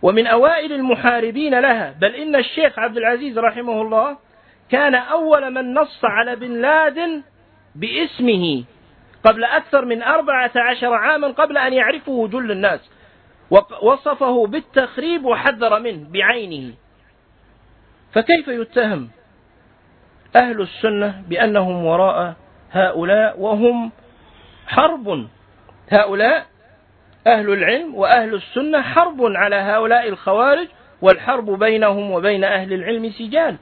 ومن أوائل المحاربين لها. بل إن الشيخ عبد العزيز رحمه الله كان أول من نص على بن لادن باسمه قبل أكثر من أربعة عشر عاما قبل أن يعرفه جل الناس وصفه بالتخريب وحذر منه بعينه. فكيف يتهم أهل السنة بأنهم وراء هؤلاء وهم حرب. هؤلاء أهل العلم وأهل السنة حرب على هؤلاء الخوارج والحرب بينهم وبين أهل العلم سجال.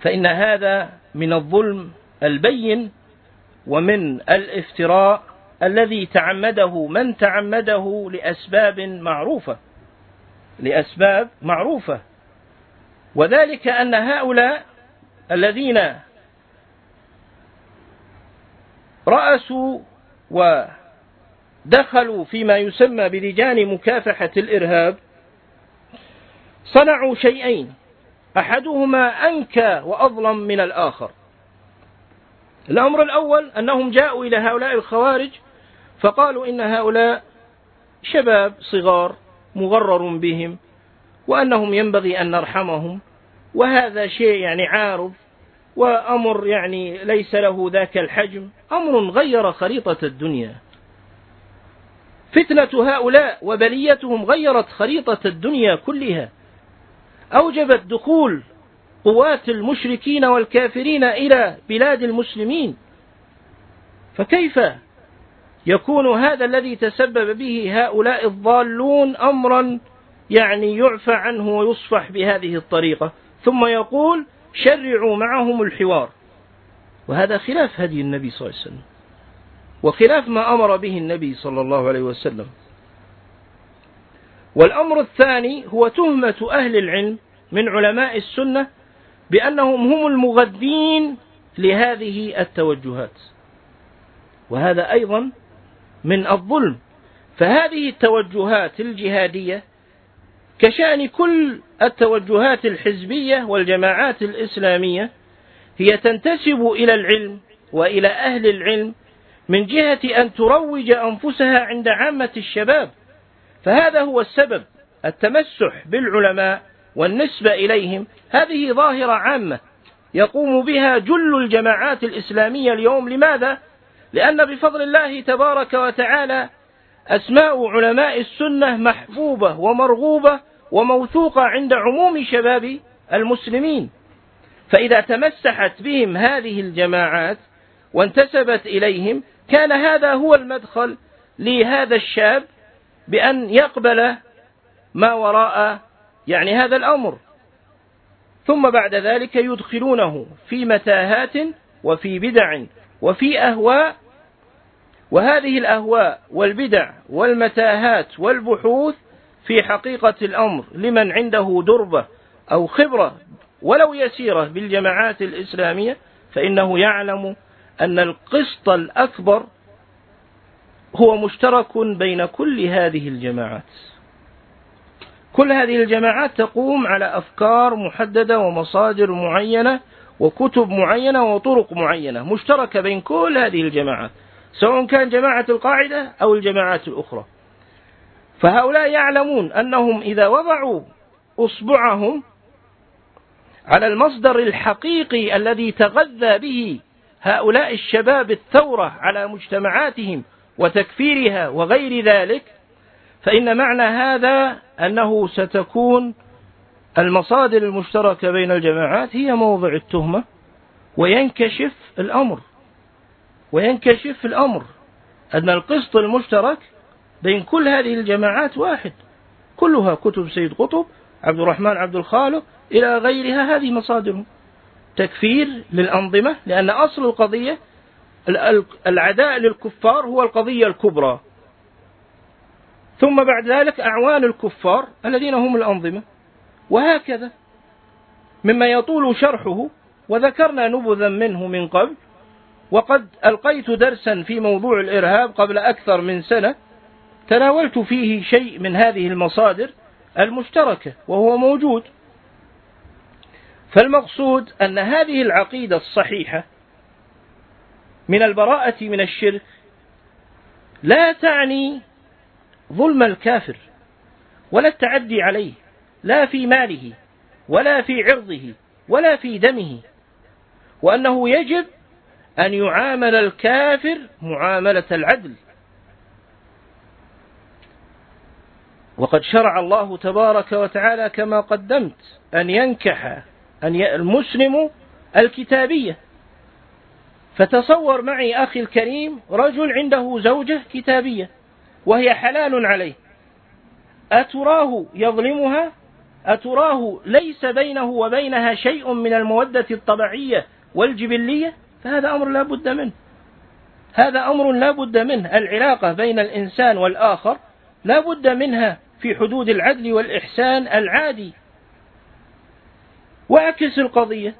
فإن هذا من الظلم البين ومن الافتراء الذي تعمده من تعمده لأسباب معروفة. لأسباب معروفة. وذلك أن هؤلاء الذين رأسوا ودخلوا فيما يسمى بلجان مكافحة الإرهاب صنعوا شيئين أحدهما أنكى وأظلم من الآخر. الأمر الأول أنهم جاءوا إلى هؤلاء الخوارج فقالوا إن هؤلاء شباب صغار مغرر بهم وأنهم ينبغي أن نرحمهم وهذا شيء يعني عارض وأمر يعني ليس له ذاك الحجم. أمر غير خريطة الدنيا. فتنة هؤلاء وبليتهم غيرت خريطة الدنيا كلها. أوجبت دخول قوات المشركين والكافرين إلى بلاد المسلمين. فكيف يكون هذا الذي تسبب به هؤلاء الضالون أمرا يعني يعفى عنه ويصفح بهذه الطريقة؟ ثم يقول شرعوا معهم الحوار. وهذا خلاف هدي النبي صلى الله عليه وسلم. وخلاف ما أمر به النبي صلى الله عليه وسلم. والأمر الثاني هو تهمة أهل العلم من علماء السنة بأنهم هم المغذين لهذه التوجهات. وهذا أيضا من الظلم. فهذه التوجهات الجهادية كشأن كل التوجهات الحزبية والجماعات الإسلامية هي تنتسب إلى العلم وإلى أهل العلم من جهة أن تروج أنفسها عند عامة الشباب. فهذا هو السبب التمسح بالعلماء والنسبة إليهم. هذه ظاهرة عامة يقوم بها جل الجماعات الإسلامية اليوم. لماذا؟ لأن بفضل الله تبارك وتعالى أسماء علماء السنة محبوبة ومرغوبة وموثوقة عند عموم شباب المسلمين. فإذا تمسحت بهم هذه الجماعات وانتسبت إليهم كان هذا هو المدخل لهذا الشاب بأن يقبل ما وراء يعني هذا الأمر. ثم بعد ذلك يدخلونه في متاهات وفي بدع وفي أهواء. وهذه الأهواء والبدع والمتاهات والبحوث في حقيقة الأمر لمن عنده دربة أو خبرة ولو يسيرة بالجماعات الإسلامية فإنه يعلم أن القسط الأكبر هو مشترك بين كل هذه الجماعات. كل هذه الجماعات تقوم على أفكار محددة ومصادر معينة وكتب معينة وطرق معينة مشتركة بين كل هذه الجماعات سواء كان جماعة القاعدة أو الجماعات الأخرى. فهؤلاء يعلمون أنهم إذا وضعوا أصبعهم على المصدر الحقيقي الذي تغذى به هؤلاء الشباب الثورة على مجتمعاتهم وتكفيرها وغير ذلك فإن معنى هذا أنه ستكون المصادر المشتركة بين الجماعات هي موضع التهمة وينكشف الأمر وينكشف الأمر. أن القسط المشترك بين كل هذه الجماعات واحد. كلها كتب سيد قطب عبد الرحمن عبد الخالق إلى غيرها هذه مصادرهم تكفير للأنظمة لأن أصل القضية العداء للكفار هو القضية الكبرى. ثم بعد ذلك أعوان الكفار الذين هم الأنظمة. وهكذا. مما يطول شرحه وذكرنا نبذا منه من قبل وقد ألقيت درسا في موضوع الإرهاب قبل أكثر من سنة تناولت فيه شيء من هذه المصادر المشتركة وهو موجود. فالمقصود أن هذه العقيدة الصحيحة من البراءة من الشرك لا تعني ظلم الكافر ولا التعدي عليه لا في ماله ولا في عرضه ولا في دمه وأنه يجب أن يعامل الكافر معاملة العدل. وقد شرع الله تبارك وتعالى كما قدمت أن ينكح أن المسلم الكتابية. فتصور معي أخي الكريم رجل عنده زوجة كتابية وهي حلال عليه. أتراه يظلمها؟ أتراه ليس بينه وبينها شيء من المودة الطبيعية والجبلية؟ فهذا أمر لا بد منه. هذا أمر لا بد منه. العلاقة بين الإنسان والآخر لا بد منها. في حدود العدل والإحسان العادي. وأعكس القضية.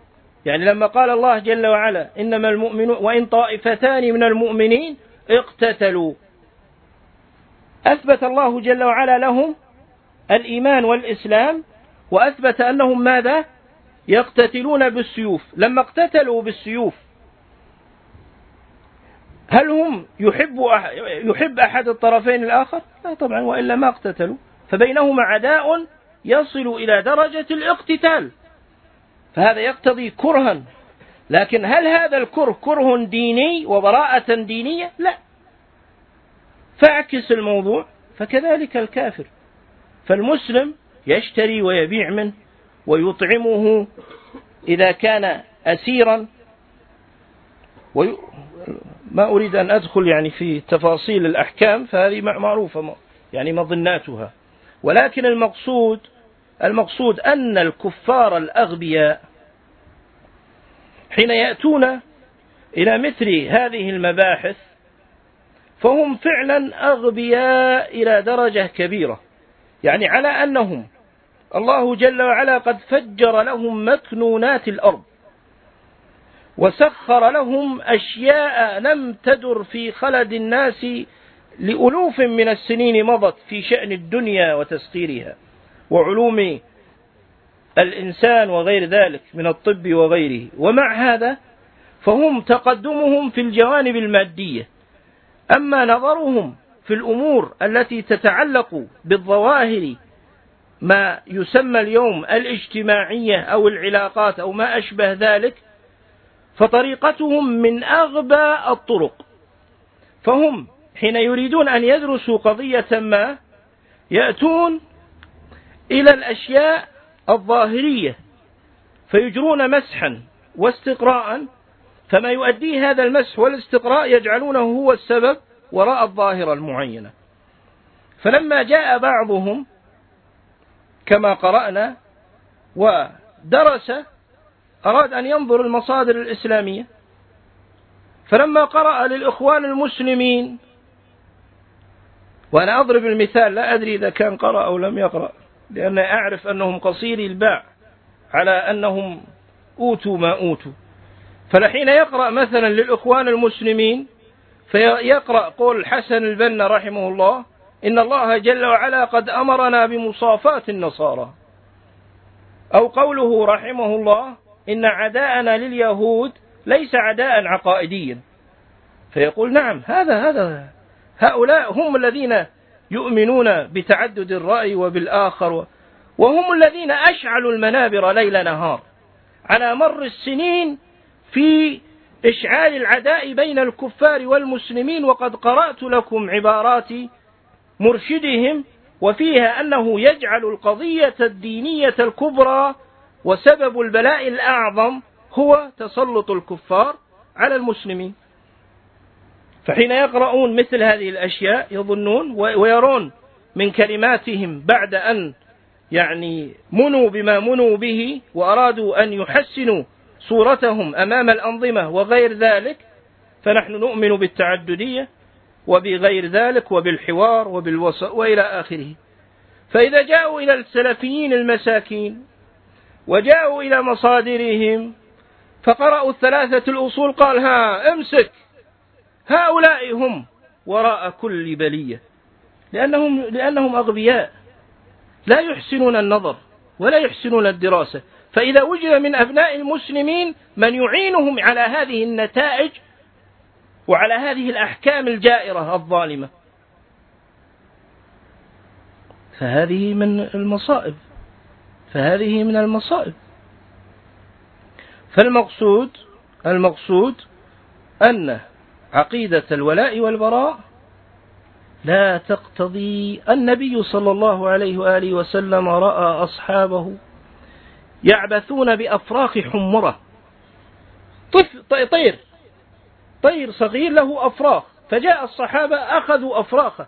يعني لما قال الله جل وعلا إنما المؤمنون وإن طائفتان من المؤمنين اقتتلوا. أثبت الله جل وعلا لهم الإيمان والإسلام وأثبت أنهم ماذا؟ يقتتلون بالسيوف. لما اقتتلوا بالسيوف هل هم يحب يحب أحد الطرفين الآخر؟ لا طبعا وإلا ما اقتتلوا. فبينهما عداء يصل إلى درجة الاقتتال. فهذا يقتضي كرها. لكن هل هذا الكره كره ديني وبراءة دينية؟ لا. فاعكس الموضوع فكذلك الكافر. فالمسلم يشتري ويبيع منه ويطعمه إذا كان أسيرا. وي... ما أريد أن أدخل يعني في تفاصيل الأحكام فهذه معروفة يعني مظناتها. ولكن المقصود المقصود أن الكفار الأغبياء حين يأتون إلى مثل هذه المباحث فهم فعلا أغبياء إلى درجة كبيرة. يعني على أنهم الله جل وعلا قد فجر لهم مكنونات الأرض وسخر لهم أشياء لم تدر في خلد الناس لألوف من السنين مضت في شأن الدنيا وتسخيرها وعلوم الإنسان وغير ذلك من الطب وغيره. ومع هذا فهم تقدمهم في الجوانب المادية. أما نظرهم في الأمور التي تتعلق بالظواهر ما يسمى اليوم الاجتماعية أو العلاقات أو ما أشبه ذلك فطريقتهم من أغبى الطرق. فهم حين يريدون أن يدرسوا قضية ما يأتون إلى الأشياء الظاهرية فيجرون مسحا واستقراء فما يؤديه هذا المسح والاستقراء يجعلونه هو السبب وراء الظاهرة المعينة. فلما جاء بعضهم كما قرأنا ودرس أراد أن ينظر المصادر الإسلامية فلما قرأ للإخوان المسلمين وأنا أضرب المثال لا أدري إذا كان قرأ أو لم يقرأ لأن أعرف أنهم قصيري الباع على أنهم أوتوا ما أوتوا. فلحين يقرأ مثلا للإخوان المسلمين فيقرأ قول الحسن البنا رحمه الله إن الله جل وعلا قد أمرنا بمصافاة النصارى. أو قوله رحمه الله إن عداءنا لليهود ليس عداء عقائديا. فيقول نعم هذا هذا هؤلاء هم الذين يؤمنون بتعدد الرأي وبالآخر وهم الذين أشعلوا المنابر ليل نهار على مر السنين في إشعال العداء بين الكفار والمسلمين وقد قرأت لكم عبارات مرشدهم وفيها أنه يجعل القضية الدينية الكبرى وسبب البلاء الأعظم هو تسلط الكفار على المسلمين. فحين يقرؤون مثل هذه الأشياء يظنون ويرون من كلماتهم بعد أن يعني منوا بما منوا به وأرادوا أن يحسنوا صورتهم أمام الأنظمة وغير ذلك فنحن نؤمن بالتعددية وبغير ذلك وبالحوار وبالوسط وإلى آخره. فإذا جاءوا إلى السلفيين المساكين وجاءوا إلى مصادرهم فقرأوا الثلاثة الأصول قال ها امسك. هؤلاء هم وراء كل بلية لأنهم, لأنهم أغبياء. لا يحسنون النظر ولا يحسنون الدراسة. فإذا وجد من أبناء المسلمين من يعينهم على هذه النتائج وعلى هذه الأحكام الجائرة الظالمة. فهذه من المصائب. فهذه من المصائب. فالمقصود المقصود أن عقيدة الولاء والبراء لا تقتضي النبي صلى الله عليه وآله وسلم رأى أصحابه يعبثون بأفراخ حمرة. طير طير صغير له أفراخ فجاء الصحابة أخذوا أفراخه.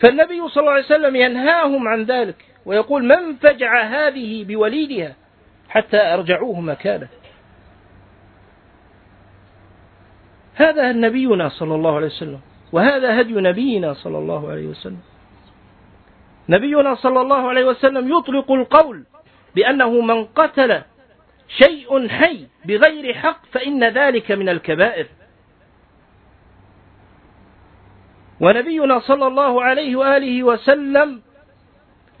فالنبي صلى الله عليه وسلم ينهاهم عن ذلك ويقول من فجع هذه بوليدها حتى أرجعوه مكانه هذا نبينا صلى الله عليه وسلم وهذا هدي نبينا صلى الله عليه وسلم. نبينا صلى الله عليه وسلم يطلق القول بأنه من قتل شيء حي بغير حق فإن ذلك من الكبائر. ونبينا صلى الله عليه وآله وسلم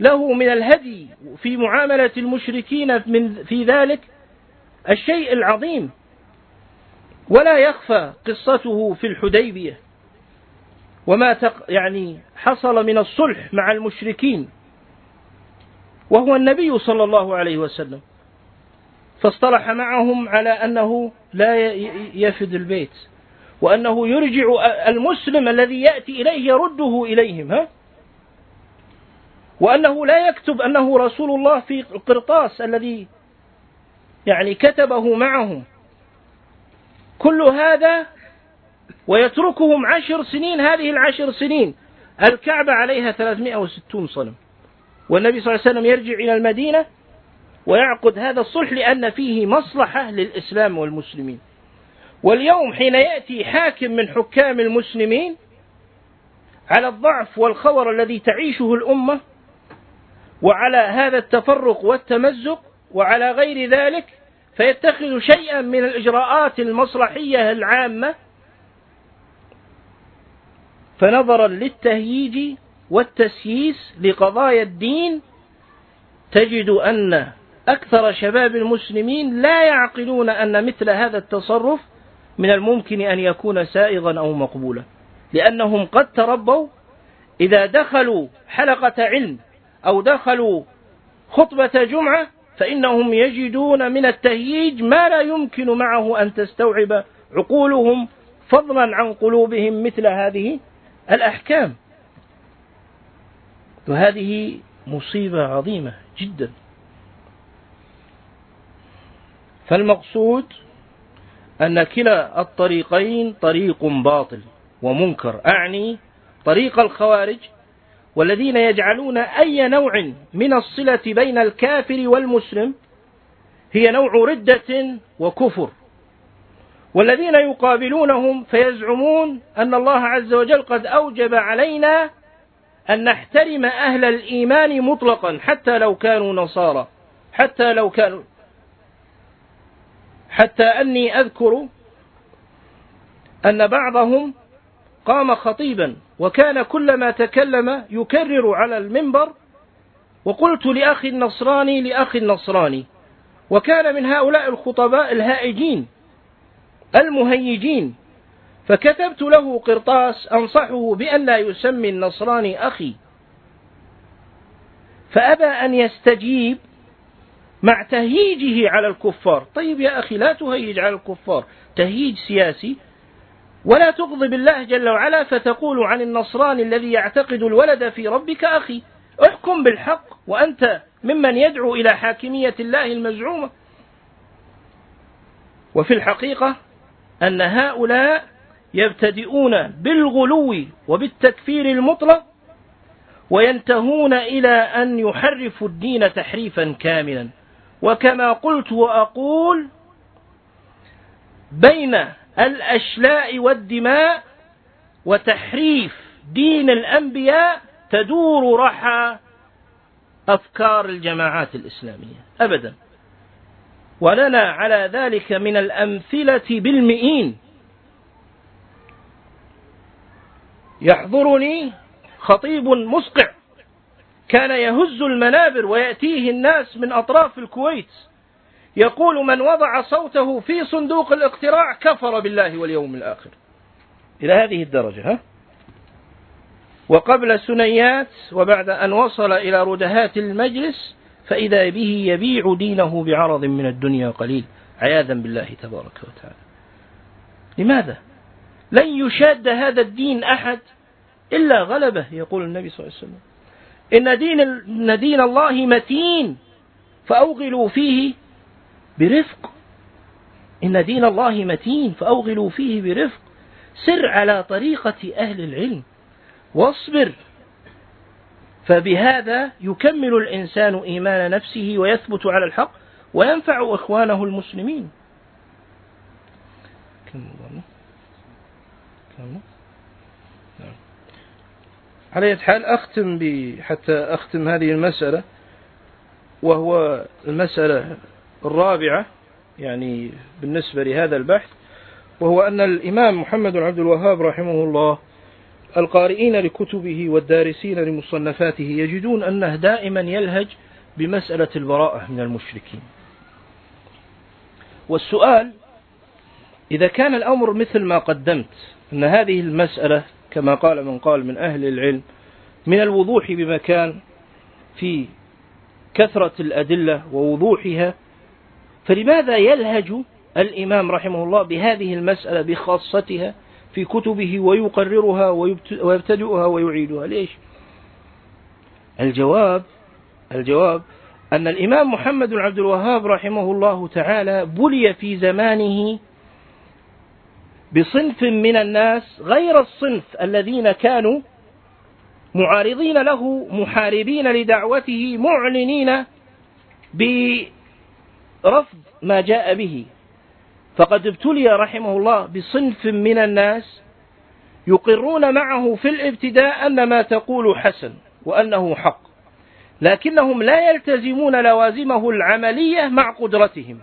له من الهدي في معاملة المشركين من في ذلك الشيء العظيم ولا يخفى قصته في الحديبية. وما تق يعني حصل من الصلح مع المشركين. وهو النبي صلى الله عليه وسلم. فاصطلح معهم على أنه لا يفد البيت. وأنه يرجع المسلم الذي يأتي إليه يرده إليهم ها؟ وأنه لا يكتب أنه رسول الله في القرطاس الذي يعني كتبه معهم. كل هذا ويتركهم عشر سنين هذه العشر سنين. الكعبة عليها 360 صنم. والنبي صلى الله عليه وسلم يرجع إلى المدينة ويعقد هذا الصلح لأن فيه مصلحة للإسلام والمسلمين. واليوم حين يأتي حاكم من حكام المسلمين على الضعف والخور الذي تعيشه الأمة وعلى هذا التفرق والتمزق وعلى غير ذلك فيتخذ شيئا من الإجراءات المصلحية العامة فنظرا للتهييج والتسييس لقضايا الدين تجد أن أكثر شباب المسلمين لا يعقلون أن مثل هذا التصرف من الممكن أن يكون سائغا أو مقبولا لأنهم قد تربوا إذا دخلوا حلقة علم أو دخلوا خطبة جمعة فإنهم يجدون من التهييج ما لا يمكن معه أن تستوعب عقولهم فضلا عن قلوبهم مثل هذه الأحكام. وهذه مصيبة عظيمة جدا. فالمقصود أن كلا الطريقين طريق باطل ومنكر. أعني طريق الخوارج والذين يجعلون أي نوع من الصلة بين الكافر والمسلم هي نوع ردة وكفر. والذين يقابلونهم فيزعمون أن الله عز وجل قد أوجب علينا أن نحترم أهل الإيمان مطلقا حتى لو كانوا نصارى حتى لو كانوا حتى أني أذكر أن بعضهم قام خطيبا. وكان كلما تكلم يكرر على المنبر وقلت لأخي النصراني لأخي النصراني وكان من هؤلاء الخطباء الهائجين المهيجين فكتبت له قرطاس أنصحه بأن لا يسمي النصراني أخي. فأبى أن يستجيب مع تهييجه على الكفار. طيب يا أخي لا تهيج على الكفار. تهييج سياسي ولا تغضب الله جل وعلا فتقول عن النصراني الذي يعتقد الولد في ربك أخي. احكم بالحق وأنت ممن يدعو إلى حاكمية الله المزعومة. وفي الحقيقة أن هؤلاء يبتدئون بالغلو وبالتكفير المطلق وينتهون إلى أن يحرفوا الدين تحريفا كاملا. وكما قلت وأقول بين الأشلاء والدماء وتحريف دين الأنبياء تدور رحى أفكار الجماعات الإسلامية. أبدا. ولنا على ذلك من الأمثلة بالمئين. يحضرني خطيب مسقع. كان يهز المنابر ويأتيه الناس من أطراف الكويت. يقول من وضع صوته في صندوق الاقتراع كفر بالله واليوم الآخر. إلى هذه الدرجة ها؟ وقبل سنيات وبعد أن وصل إلى ردهات المجلس فإذا به يبيع دينه بعرض من الدنيا قليل. عياذا بالله تبارك وتعالى. لماذا؟ لن يشاد هذا الدين أحد إلا غلبه يقول النبي صلى الله عليه وسلم. إن دين, إن دين الله متين فأوغلوا فيه برفق. إن دين الله متين فأوغلوا فيه برفق. سر على طريقة أهل العلم. واصبر. فبهذا يكمل الإنسان إيمان نفسه ويثبت على الحق وينفع إخوانه المسلمين. على حال أختم حتى أختم هذه المسألة وهو المسألة الرابعة يعني بالنسبة لهذا البحث وهو أن الإمام محمد بن عبد الوهاب رحمه الله القارئين لكتبه والدارسين لمصنفاته يجدون أنه دائما يلهج بمسألة البراءة من المشركين. والسؤال إذا كان الأمر مثل ما قدمت أن هذه المسألة كما قال من قال من أهل العلم من الوضوح بمكان في كثرة الأدلة ووضوحها فلماذا يلهج الإمام رحمه الله بهذه المسألة بخاصتها في كتبه ويقررها ويبتدئها ويعيدها؟ ليش؟ الجواب الجواب أن الإمام محمد بن عبد الوهاب رحمه الله تعالى بلي في زمانه بصنف من الناس غير الصنف الذين كانوا معارضين له محاربين لدعوته معلنين برفض ما جاء به. فقد ابتلي رحمه الله بصنف من الناس يقرون معه في الابتداء أن ما تقول حسن وأنه حق لكنهم لا يلتزمون لوازمه العملية مع قدرتهم.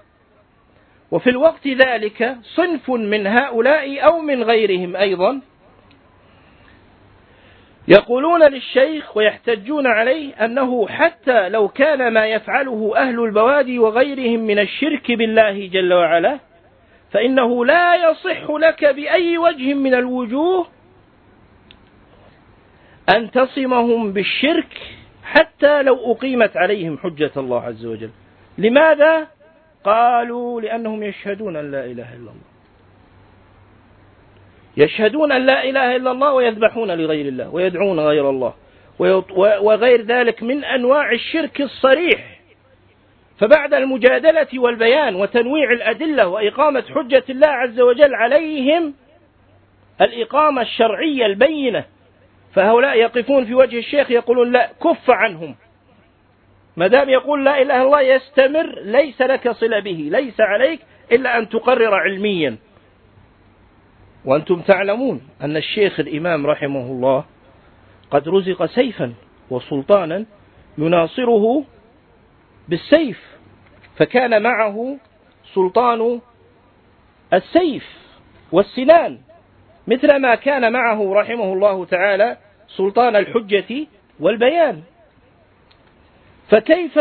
وفي الوقت ذلك صنف من هؤلاء أو من غيرهم أيضا يقولون للشيخ ويحتجون عليه أنه حتى لو كان ما يفعله أهل البوادي وغيرهم من الشرك بالله جل وعلا فإنه لا يصح لك بأي وجه من الوجوه أن تصمهم بالشرك حتى لو أقيمت عليهم حجة الله عز وجل لماذا؟ قالوا لأنهم يشهدون أن لا إله إلا الله يشهدون أن لا إله إلا الله ويذبحون لغير الله ويدعون غير الله. وغير ذلك من أنواع الشرك الصريح. فبعد المجادلة والبيان وتنويع الأدلة وإقامة حجة الله عز وجل عليهم الإقامة الشرعية البينة فهؤلاء يقفون في وجه الشيخ يقولون لا كف عنهم. ما دام يقول لا إله إلا الله يستمر ليس لك صلة به ليس عليك إلا أن تقرر علميا. وأنتم تعلمون أن الشيخ الإمام رحمه الله قد رزق سيفا وسلطانا يناصره بالسيف فكان معه سلطان السيف والسنان مثل ما كان معه رحمه الله تعالى سلطان الحجة والبيان. فكيف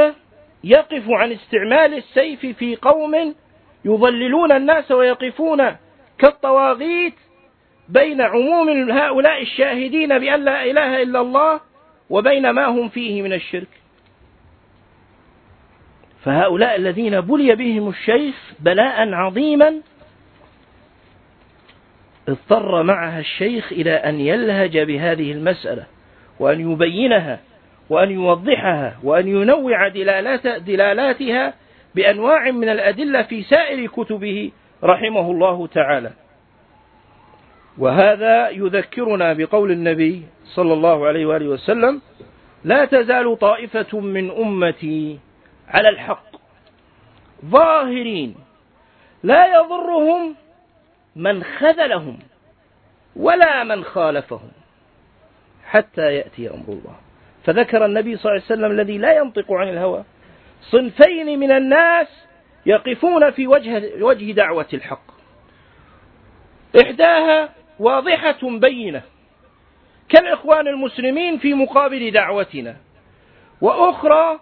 يقف عن استعمال السيف في قوم يضللون الناس ويقفون كالطواغيت بين عموم هؤلاء الشاهدين بأن لا إله إلا الله وبين ما هم فيه من الشرك. فهؤلاء الذين بلي بهم الشيخ بلاء عظيما اضطر معها الشيخ إلى أن يلهج بهذه المسألة وأن يبينها وأن يوضحها وأن ينوع دلالات دلالاتها بأنواع من الأدلة في سائر كتبه رحمه الله تعالى. وهذا يذكرنا بقول النبي صلى الله عليه وآله وسلم لا تزال طائفة من أمتي على الحق. ظاهرين. لا يضرهم من خذلهم ولا من خالفهم. حتى يأتي أمر الله. فذكر النبي صلى الله عليه وسلم الذي لا ينطق عن الهوى صنفين من الناس يقفون في وجه, وجه دعوة الحق. إحداها واضحة بينة كالإخوان المسلمين في مقابل دعوتنا وأخرى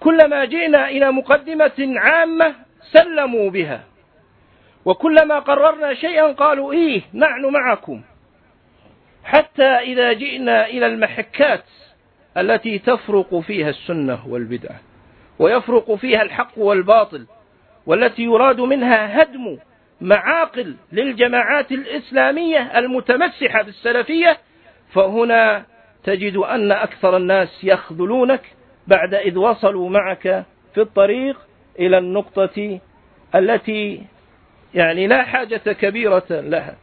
كلما جئنا إلى مقدمة عامة سلموا بها وكلما قررنا شيئا قالوا إيه نحن معكم. حتى إذا جئنا إلى المحكات التي تفرق فيها السنة والبدعة. ويفرق فيها الحق والباطل والتي يراد منها هدم معاقل للجماعات الإسلامية المتمسحة بالسلفية فهنا تجد أن أكثر الناس يخذلونك بعد إذ وصلوا معك في الطريق إلى النقطة التي يعني لا حاجة كبيرة لها.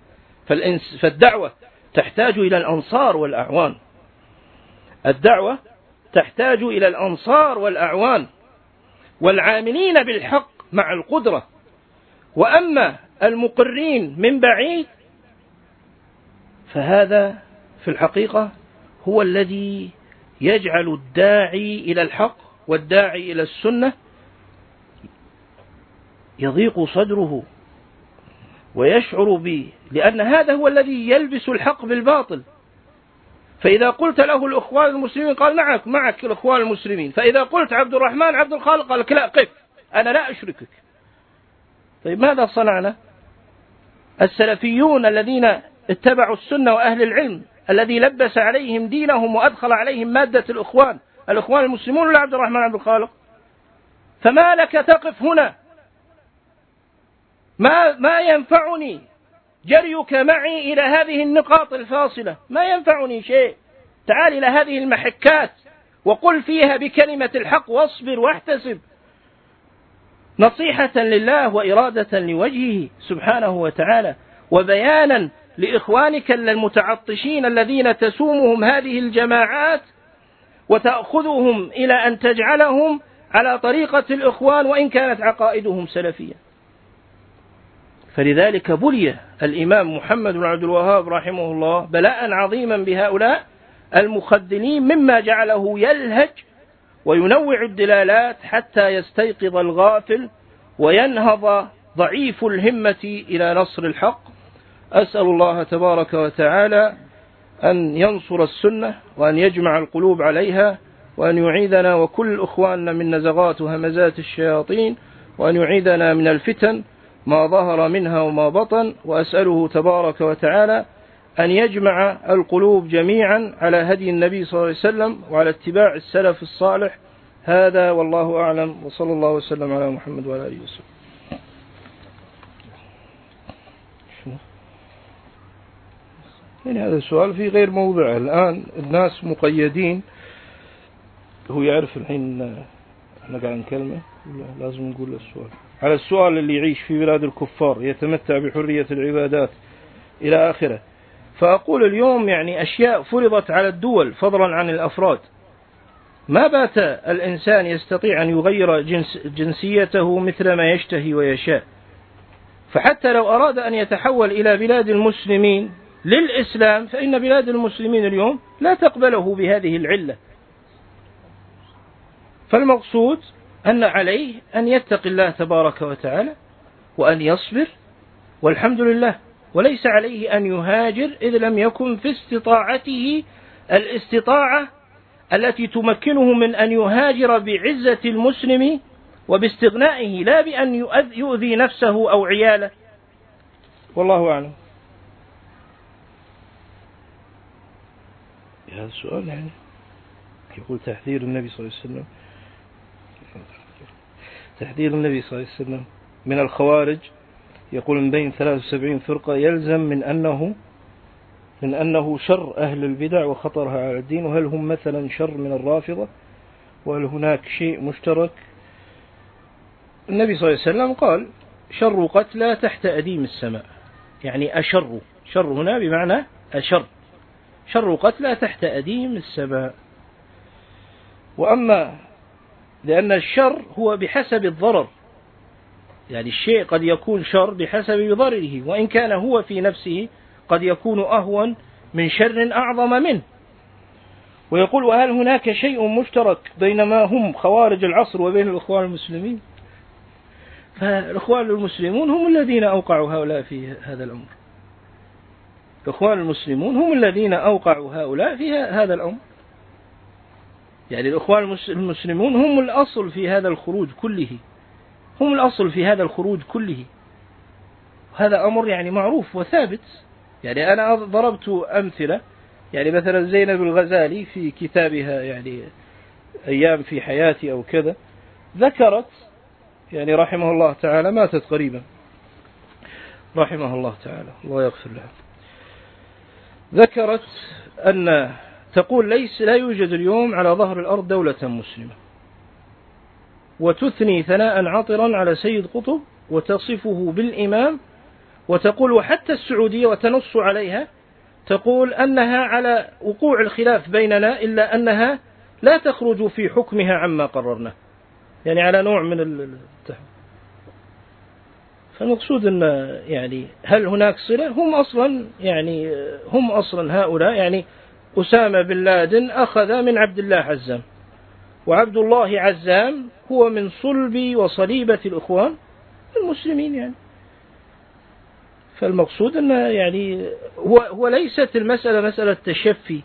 فالدعوة تحتاج إلى الأنصار والأعوان. الدعوة تحتاج إلى الأنصار والأعوان. والعاملين بالحق مع القدرة. وأما المقرين من بعيد فهذا في الحقيقة هو الذي يجعل الداعي إلى الحق والداعي إلى السنة يضيق صدره ويشعر به لأن هذا هو الذي يلبس الحق بالباطل. فإذا قلت له الإخوان المسلمين قال معك معك الإخوان المسلمين. فإذا قلت عبد الرحمن عبد الخالق قال لك لا قف أنا لا أشركك. طيب ماذا صنعنا؟ السلفيون الذين اتبعوا السنة وأهل العلم الذي لبس عليهم دينهم وأدخل عليهم مادة الإخوان الإخوان المسلمون ولا عبد الرحمن عبد الخالق؟ فما لك تقف هنا؟ ما ما ينفعني جريك معي إلى هذه النقاط الفاصلة. ما ينفعني شيء. تعال إلى هذه المحكات وقل فيها بكلمة الحق واصبر واحتسب. نصيحة لله وإرادة لوجهه سبحانه وتعالى. وبيانا لإخوانك المتعطشين الذين تسومهم هذه الجماعات وتأخذهم إلى أن تجعلهم على طريقة الإخوان وإن كانت عقائدهم سلفية. فلذلك بلي الإمام محمد بن عبد الوهاب رحمه الله بلاء عظيما بهؤلاء المخدلين مما جعله يلهج وينوع الدلالات حتى يستيقظ الغافل وينهض ضعيف الهمة إلى نصر الحق. أسأل الله تبارك وتعالى أن ينصر السنة وأن يجمع القلوب عليها وأن يعيدنا وكل أخواننا من نزغات وهمزات الشياطين وأن يعيدنا من الفتن ما ظهر منها وما بطن وأسأله تبارك وتعالى أن يجمع القلوب جميعا على هدي النبي صلى الله عليه وسلم وعلى اتباع السلف الصالح. هذا والله أعلم وصلى الله وسلم على محمد وعلى آله وسلم يعني هذا السؤال في غير موضعه الآن الناس مقيدين. هو يعرف الحين إحنا قاعد نكلمه؟ لازم نقول السؤال. على السؤال اللي يعيش في بلاد الكفار يتمتع بحرية العبادات إلى آخره. فأقول اليوم يعني أشياء فرضت على الدول فضلا عن الأفراد. ما بات الإنسان يستطيع أن يغير جنس جنسيته مثل ما يشتهي ويشاء؟ فحتى لو أراد أن يتحول إلى بلاد المسلمين للإسلام فإن بلاد المسلمين اليوم لا تقبله بهذه العلة. فالمقصود أن عليه أن يتقي الله تبارك وتعالى وأن يصبر والحمد لله. وليس عليه أن يهاجر إذ لم يكن في استطاعته الاستطاعة التي تمكنه من أن يهاجر بعزة المسلم وباستغنائه لا بأن يؤذي نفسه أو عياله. والله أعلم. هذا السؤال يعني يقول تحذير النبي صلى الله عليه وسلم. تحذير النبي صلى الله عليه وسلم من الخوارج. يقول من بين 73 فرقة يلزم من أنه من أنه شر أهل البدع وخطرها على الدين. وهل هم مثلا شر من الرافضة؟ وهل هناك شيء مشترك؟ النبي صلى الله عليه وسلم قال شر قتلى تحت أديم السماء. يعني أشر. شر هنا بمعنى أشر. شر قتلى تحت أديم السماء. وأما لأن الشر هو بحسب الضرر. يعني الشيء قد يكون شر بحسب ضرره وإن كان هو في نفسه قد يكون أهون من شر أعظم منه. ويقول وهل هناك شيء مشترك بين ما هم خوارج العصر وبين الإخوان المسلمين؟ فالإخوان المسلمون هم الذين أوقعوا هؤلاء في هذا الأمر. الإخوان المسلمون هم الذين أوقعوا هؤلاء في هذا الأمر. يعني الإخوان المسلمون هم الأصل في هذا الخروج كله. هم الأصل في هذا الخروج كله. هذا أمر يعني معروف وثابت. يعني أنا ضربت أمثلة. يعني مثلا زينب الغزالي في كتابها يعني أيام في حياتي أو كذا ذكرت يعني رحمه الله تعالى ماتت قريبا. رحمه الله تعالى. الله يغفر لها. ذكرت أن تقول ليس لا يوجد اليوم على ظهر الأرض دولة مسلمة. وتثني ثناء عطرا على سيد قطب وتصفه بالإمام وتقول وحتى السعودية وتنص عليها تقول أنها على وقوع الخلاف بيننا إلا أنها لا تخرج في حكمها عما قررنا يعني على نوع من التهم فالمقصود أن يعني هل هناك صلة؟ هم أصلا يعني هم أصلا هؤلاء يعني أسامة بن لادن أخذ من عبد الله عزام. وعبد الله عزام هو من صلب وصليبة الإخوان المسلمين يعني. فالمقصود أن يعني هو, هو ليست المسألة مسألة تشفي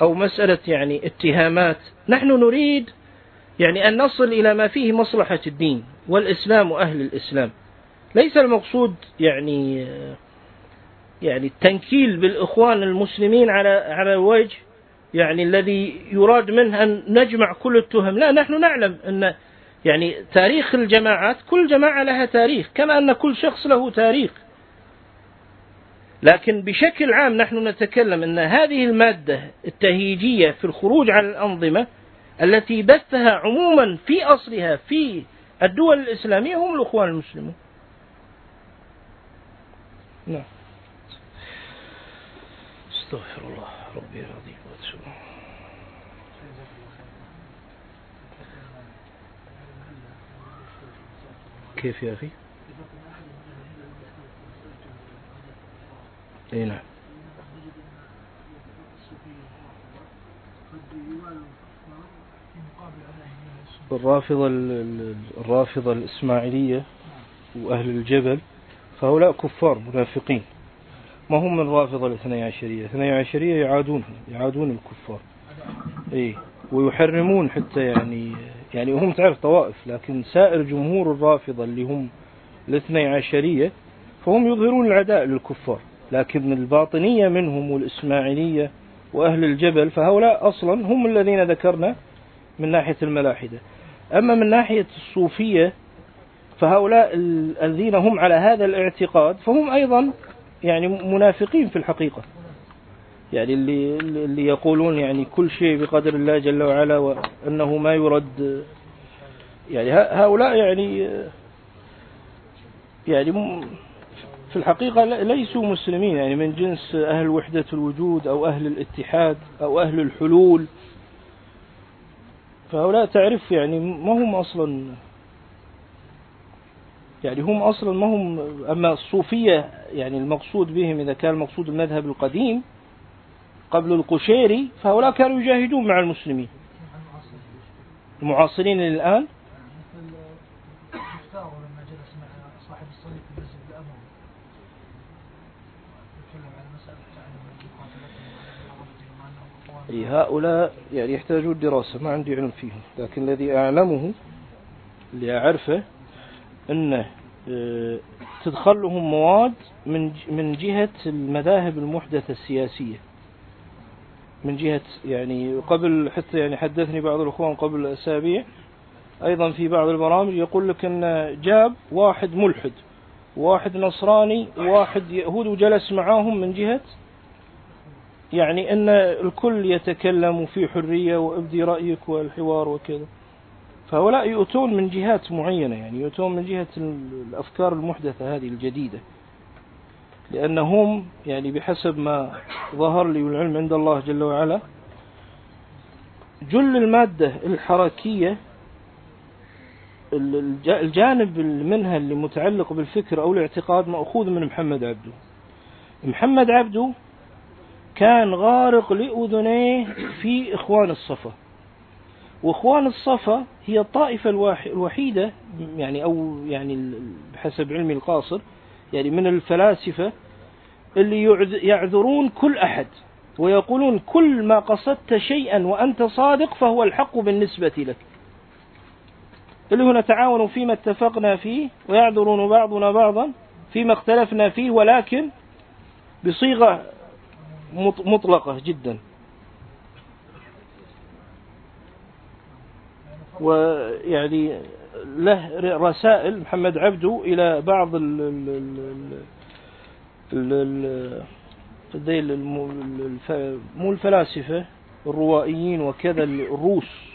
أو مسألة يعني اتهامات. نحن نريد يعني أن نصل إلى ما فيه مصلحة الدين والإسلام وأهل الإسلام. ليس المقصود يعني يعني التنكيل بالإخوان المسلمين على على الوجه يعني الذي يراد منه أن نجمع كل التهم. لا نحن نعلم أن يعني تاريخ الجماعات كل جماعة لها تاريخ كما أن كل شخص له تاريخ. لكن بشكل عام نحن نتكلم أن هذه المادة التهيجية في الخروج على الأنظمة التي بثها عموما في أصلها في الدول الإسلامية هم الأخوان المسلمون. نعم. أستغفر الله ربي العظيم وأتوب. كيف يا أخي؟ إي نعم. الرافضة الرافضة الإسماعيلية وأهل الجبل فهؤلاء كفار منافقين. ما هم من الرافضة الاثني عشرية؟ الاثني عشرية يعادون يعادون الكفار. اي ويحرمون حتى يعني يعني هم تعرف طوائف لكن سائر جمهور الرافضة اللي هم الاثني عشرية فهم يظهرون العداء للكفار. لكن الباطنية منهم والإسماعيلية وأهل الجبل فهؤلاء أصلا هم الذين ذكرنا من ناحية الملاحدة. أما من ناحية الصوفية فهؤلاء الذين هم على هذا الاعتقاد فهم أيضا يعني منافقين في الحقيقة. يعني اللي, اللي يقولون يعني كل شيء بقدر الله جل وعلا وأنه ما يرد. يعني هؤلاء يعني يعني في الحقيقة ليسوا مسلمين. يعني من جنس أهل وحدة الوجود أو أهل الاتحاد أو أهل الحلول. فهؤلاء تعرف يعني ما هم أصلا يعني هم أصلا ما هم أما الصوفية يعني المقصود بهم إذا كان المقصود المذهب القديم قبل القشيري فهؤلاء كانوا يجاهدون مع المسلمين. المعاصرين الآن؟ أي هؤلاء يعني يحتاجون دراسة ما عندي علم فيهم لكن الذي أعلمه اللي أعرفه أنه آه، تدخلهم مواد من من جهة المذاهب المحدثة السياسية. من جهة يعني قبل حتى يعني حدثني بعض الأخوان قبل أسابيع أيضا في بعض البرامج يقول لك أن جاب واحد ملحد واحد نصراني واحد يهود وجلس معاهم من جهة يعني أن الكل يتكلم في حرية وأبدي رأيك والحوار وكذا. فهؤلاء يؤتون من جهات معينة يعني يؤتون من جهة الأفكار المحدثة هذه الجديدة. لأنهم يعني بحسب ما ظهر لي العلم عند الله جل وعلا جل المادة الحركية الجانب منها اللي متعلق بالفكر أو الاعتقاد مأخوذ من محمد عبده. محمد عبده كان غارق لأذنيه في إخوان الصفا. وإخوان الصفا هي الطائفة الوحيدة يعني أو يعني بحسب علمي القاصر يعني من الفلاسفة اللي يعذرون كل أحد ويقولون كل ما قصدت شيئا وأنت صادق فهو الحق بالنسبة لك. اللي هو نتعاون فيما اتفقنا فيه ويعذرون بعضنا بعضا فيما اختلفنا فيه ولكن بصيغة مطلقة جدا. ويعني له رسائل محمد عبده إلى بعض ال ال ال مو الفلاسفة الروائيين وكذا الروس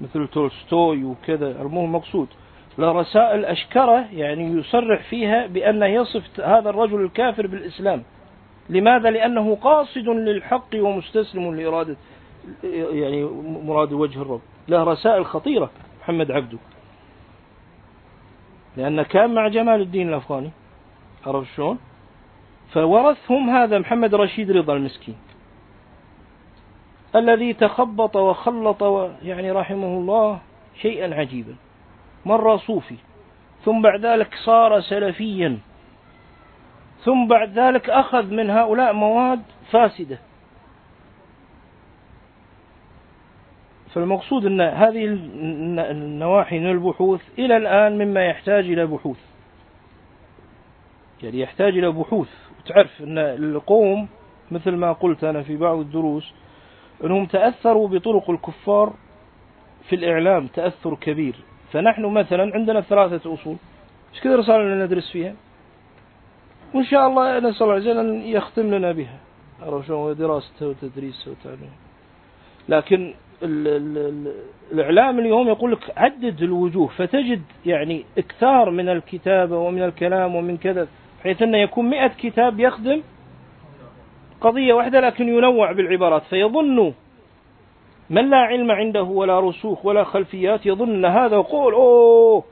مثل تولستوي وكذا المهم مقصود. له رسائل أشكره يعني يصرح فيها بأنه يصف هذا الرجل الكافر بالإسلام. لماذا؟ لأنه قاصد للحق ومستسلم لإرادة يعني مراد وجه الرب. له رسائل خطيرة محمد عبده. لأن كان مع جمال الدين الأفغاني. عرفت شلون؟ فورثهم هذا محمد رشيد رضا المسكين. الذي تخبط وخلط يعني رحمه الله شيئا عجيبا. مر صوفي. ثم بعد ذلك صار سلفيا. ثم بعد ذلك أخذ من هؤلاء مواد فاسدة. فالمقصود أن هذه النواحي من البحوث إلى الآن مما يحتاج إلى بحوث. يعني يحتاج إلى بحوث. وتعرف أن القوم مثل ما قلت أنا في بعض الدروس أنهم تأثروا بطرق الكفار في الإعلام تأثر كبير. فنحن مثلا عندنا ثلاثة أصول. كثر صار لنا ندرس فيها؟ وإن شاء الله نسأل الله عز وجل أن يختم لنا بها. شلون؟ دراسته وتدريسه وتعليمه لكن الإعلام اليوم يقول لك عدد الوجوه فتجد يعني إكثار من الكتابة ومن الكلام ومن كذا بحيث أنه يكون مئة كتاب يخدم قضية واحدة لكن ينوع بالعبارات فيظن من لا علم عنده ولا رسوخ ولا خلفيات يظن هذا قول أوه!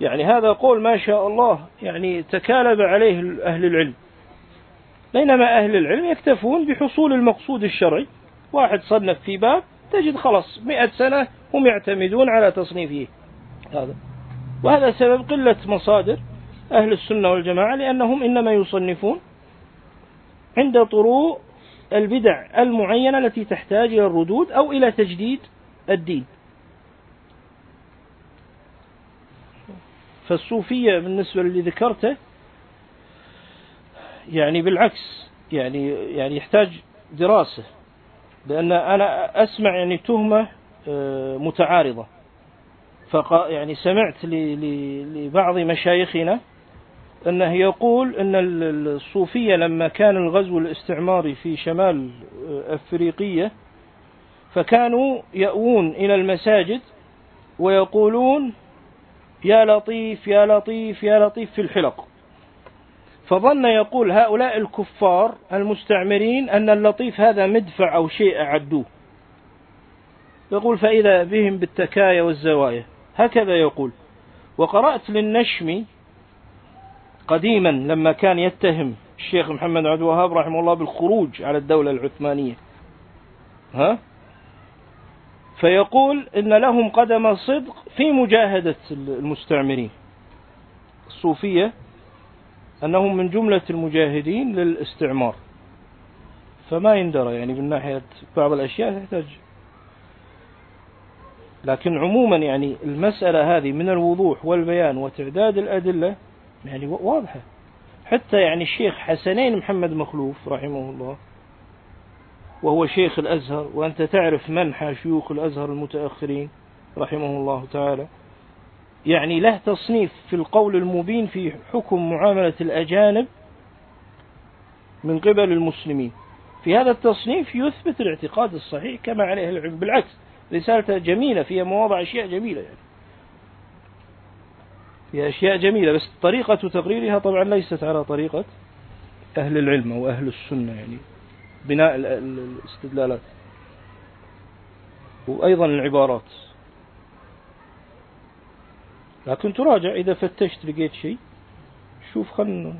يعني هذا قول ما شاء الله يعني تكالب عليه أهل العلم. بينما أهل العلم يكتفون بحصول المقصود الشرعي. واحد صنف في باب تجد خلاص مئة سنة هم يعتمدون على تصنيفه. هذا. وهذا سبب قلة مصادر أهل السنة والجماعة لأنهم إنما يصنفون عند طروء البدع المعينة التي تحتاج إلى الردود أو إلى تجديد الدين. فالصوفية بالنسبة للي ذكرته يعني بالعكس يعني يعني يحتاج دراسة. لأن أنا أسمع يعني تهمة آه، متعارضة. فق يعني سمعت لبعض مشايخنا أنه يقول أن الصوفية لما كان الغزو الاستعماري في شمال آه، أفريقية فكانوا يأوون إلى المساجد ويقولون يا لطيف يا لطيف يا لطيف في الحلق. فظن يقول هؤلاء الكفار المستعمرين أن اللطيف هذا مدفع أو شيء أعدوه. يقول فإذا بهم بالتكايا والزوايا. هكذا يقول. وقرأت للنشمي قديما لما كان يتهم الشيخ محمد عبد الوهاب رحمه الله بالخروج على الدولة العثمانية. ها؟ فيقول إن لهم قدم صدق في مجاهدة المستعمرين. الصوفية أنهم من جملة المجاهدين للاستعمار. فما يندرى يعني من ناحية بعض الأشياء تحتاج. لكن عموما يعني المسألة هذه من الوضوح والبيان وتعداد الأدلة يعني واضحة. حتى يعني الشيخ حسنين محمد مخلوف رحمه الله وهو شيخ الأزهر وأنت تعرف منحى شيوخ الأزهر المتأخرين رحمه الله تعالى. يعني له تصنيف في القول المبين في حكم معاملة الأجانب من قبل المسلمين. في هذا التصنيف يثبت الاعتقاد الصحيح كما عليه العلم. بالعكس رسالته جميلة فيها مواضع أشياء جميلة يعني. فيها أشياء جميلة بس طريقة تقريرها طبعا ليست على طريقة أهل العلم أو أهل السنة يعني. بناء الاستدلالات. وأيضا العبارات. لكن تراجع إذا فتشت لقيت شيء. شوف خلنا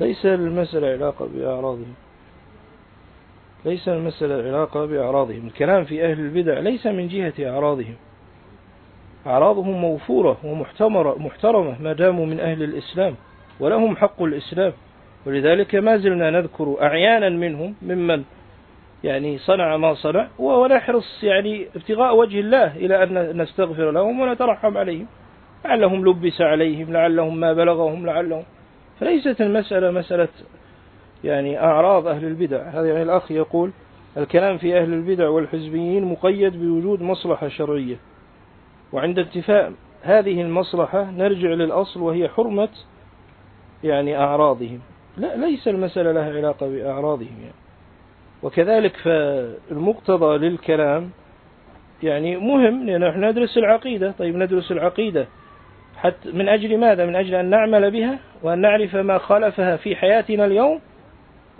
ليس المسألة علاقة بأعراضهم. ليس المسألة علاقة بأعراضهم. الكلام في أهل البدع ليس من جهة أعراضهم. أعراضهم موفورة ومحتمرة محترمة ما داموا من أهل الإسلام ولهم حق الإسلام. ولذلك ما زلنا نذكر أعيانا منهم ممن يعني صنع ما صنع ونحرص يعني ابتغاء وجه الله إلى أن نستغفر لهم ونترحم عليهم. لعلهم لبس عليهم لعلهم ما بلغهم لعلهم. فليست المسألة مسألة يعني أعراض أهل البدع. هذا يعني الأخ يقول الكلام في أهل البدع والحزبيين مقيد بوجود مصلحة شرعية. وعند انتفاء هذه المصلحة نرجع للأصل وهي حرمة يعني أعراضهم. لا ليس المسألة لها علاقة بأعراضهم يعني. وكذلك فالمقتضى للكلام يعني مهم لأن نحن ندرس العقيدة. طيب ندرس العقيدة حتى من أجل ماذا؟ من أجل أن نعمل بها وأن نعرف ما خالفها في حياتنا اليوم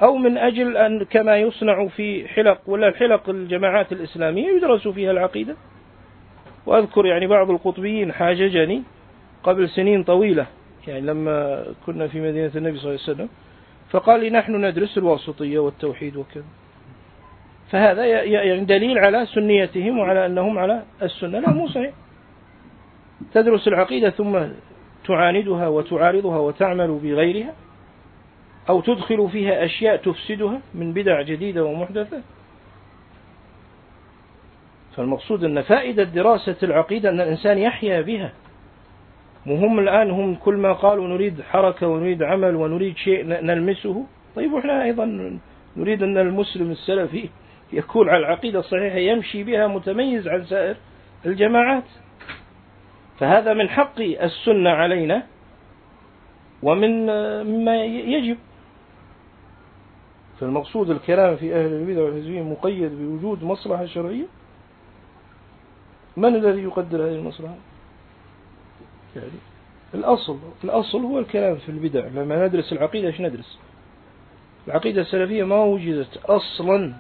أو من أجل أن كما يصنع في حلق ولا الحلق الجماعات الإسلامية يدرس فيها العقيدة. وأذكر يعني بعض القطبيين حاججني قبل سنين طويلة يعني لما كنا في مدينة النبي صلى الله عليه وسلم فقال لي نحن ندرس الواسطية والتوحيد وكذا. فهذا يعني دليل على سنيتهم وعلى أنهم على السنة. لا مو صحيح. تدرس العقيدة ثم تعاندها وتعارضها وتعمل بغيرها. أو تدخل فيها أشياء تفسدها من بدع جديدة ومحدثة. فالمقصود أن فائدة دراسة العقيدة أن الإنسان يحيا بها. مهم الآن هم كل ما قالوا نريد حركة ونريد عمل ونريد شيء نلمسه. طيب وإحنا أيضا نريد أن المسلم السلفي يكون على العقيدة الصحيحة يمشي بها متميز عن سائر الجماعات. فهذا من حق السنة علينا ومن مما يجب. فالمقصود الكلام في أهل البدع والحزبية مقيد بوجود مصلحة شرعية؟ من الذي يقدر هذه المصلحة؟ يعني الأصل الأصل هو الكلام في البدع. لما ندرس العقيدة إيش ندرس؟ العقيدة السلفية ما وجدت أصلا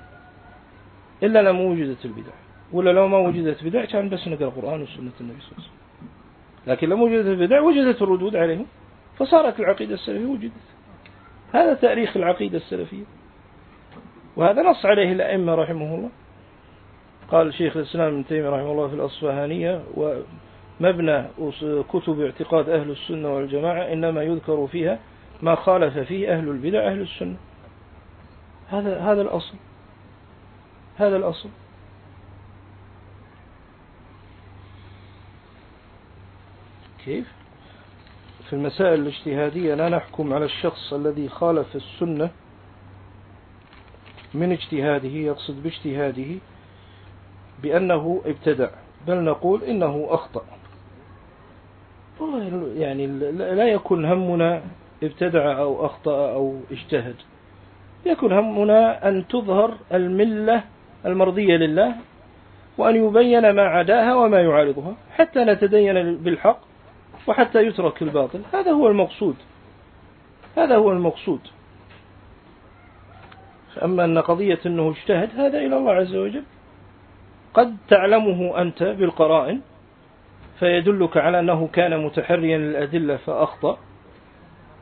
إلا لما وجدت البدع. ولا لو ما وجدت بدع كان بس نقرأ القرآن وسنة النبي صلى الله عليه وسلم. لكن لما وجدت البدع وجدت الردود عليهم فصارت العقيدة السلفية وجدت. هذا تاريخ العقيدة السلفية. وهذا نص عليه الأئمة رحمه الله. قال شيخ الإسلام ابن تيمية رحمه الله في الأصفهانية ومبنى كتب اعتقاد أهل السنة والجماعة إنما يذكر فيها ما خالف فيه أهل البدع أهل السنة. هذا هذا الأصل. هذا الأصل. كيف؟ في المسائل الاجتهادية لا نحكم على الشخص الذي خالف السنة من اجتهاده يقصد باجتهاده بأنه ابتدع بل نقول إنه أخطأ. والله يعني لا يكون همنا ابتدع أو أخطأ أو اجتهد. يكون همنا أن تظهر الملة المرضية لله وأن يبين ما عداها وما يعارضها حتى نتدين بالحق وحتى يترك الباطل. هذا هو المقصود. هذا هو المقصود. أما أن قضية أنه اجتهد هذا إلى الله عز وجل. قد تعلمه أنت بالقرائن فيدلك على أنه كان متحريا للأدلة فأخطأ.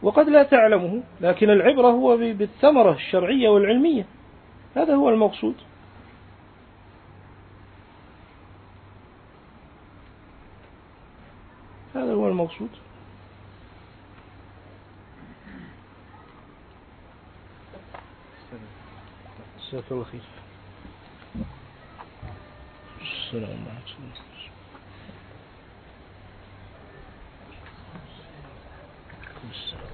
وقد لا تعلمه لكن العبرة هو بالثمرة الشرعية والعلمية. هذا هو المقصود. هذا هو المقصود. جزاك الله خير السلام عليكم السلام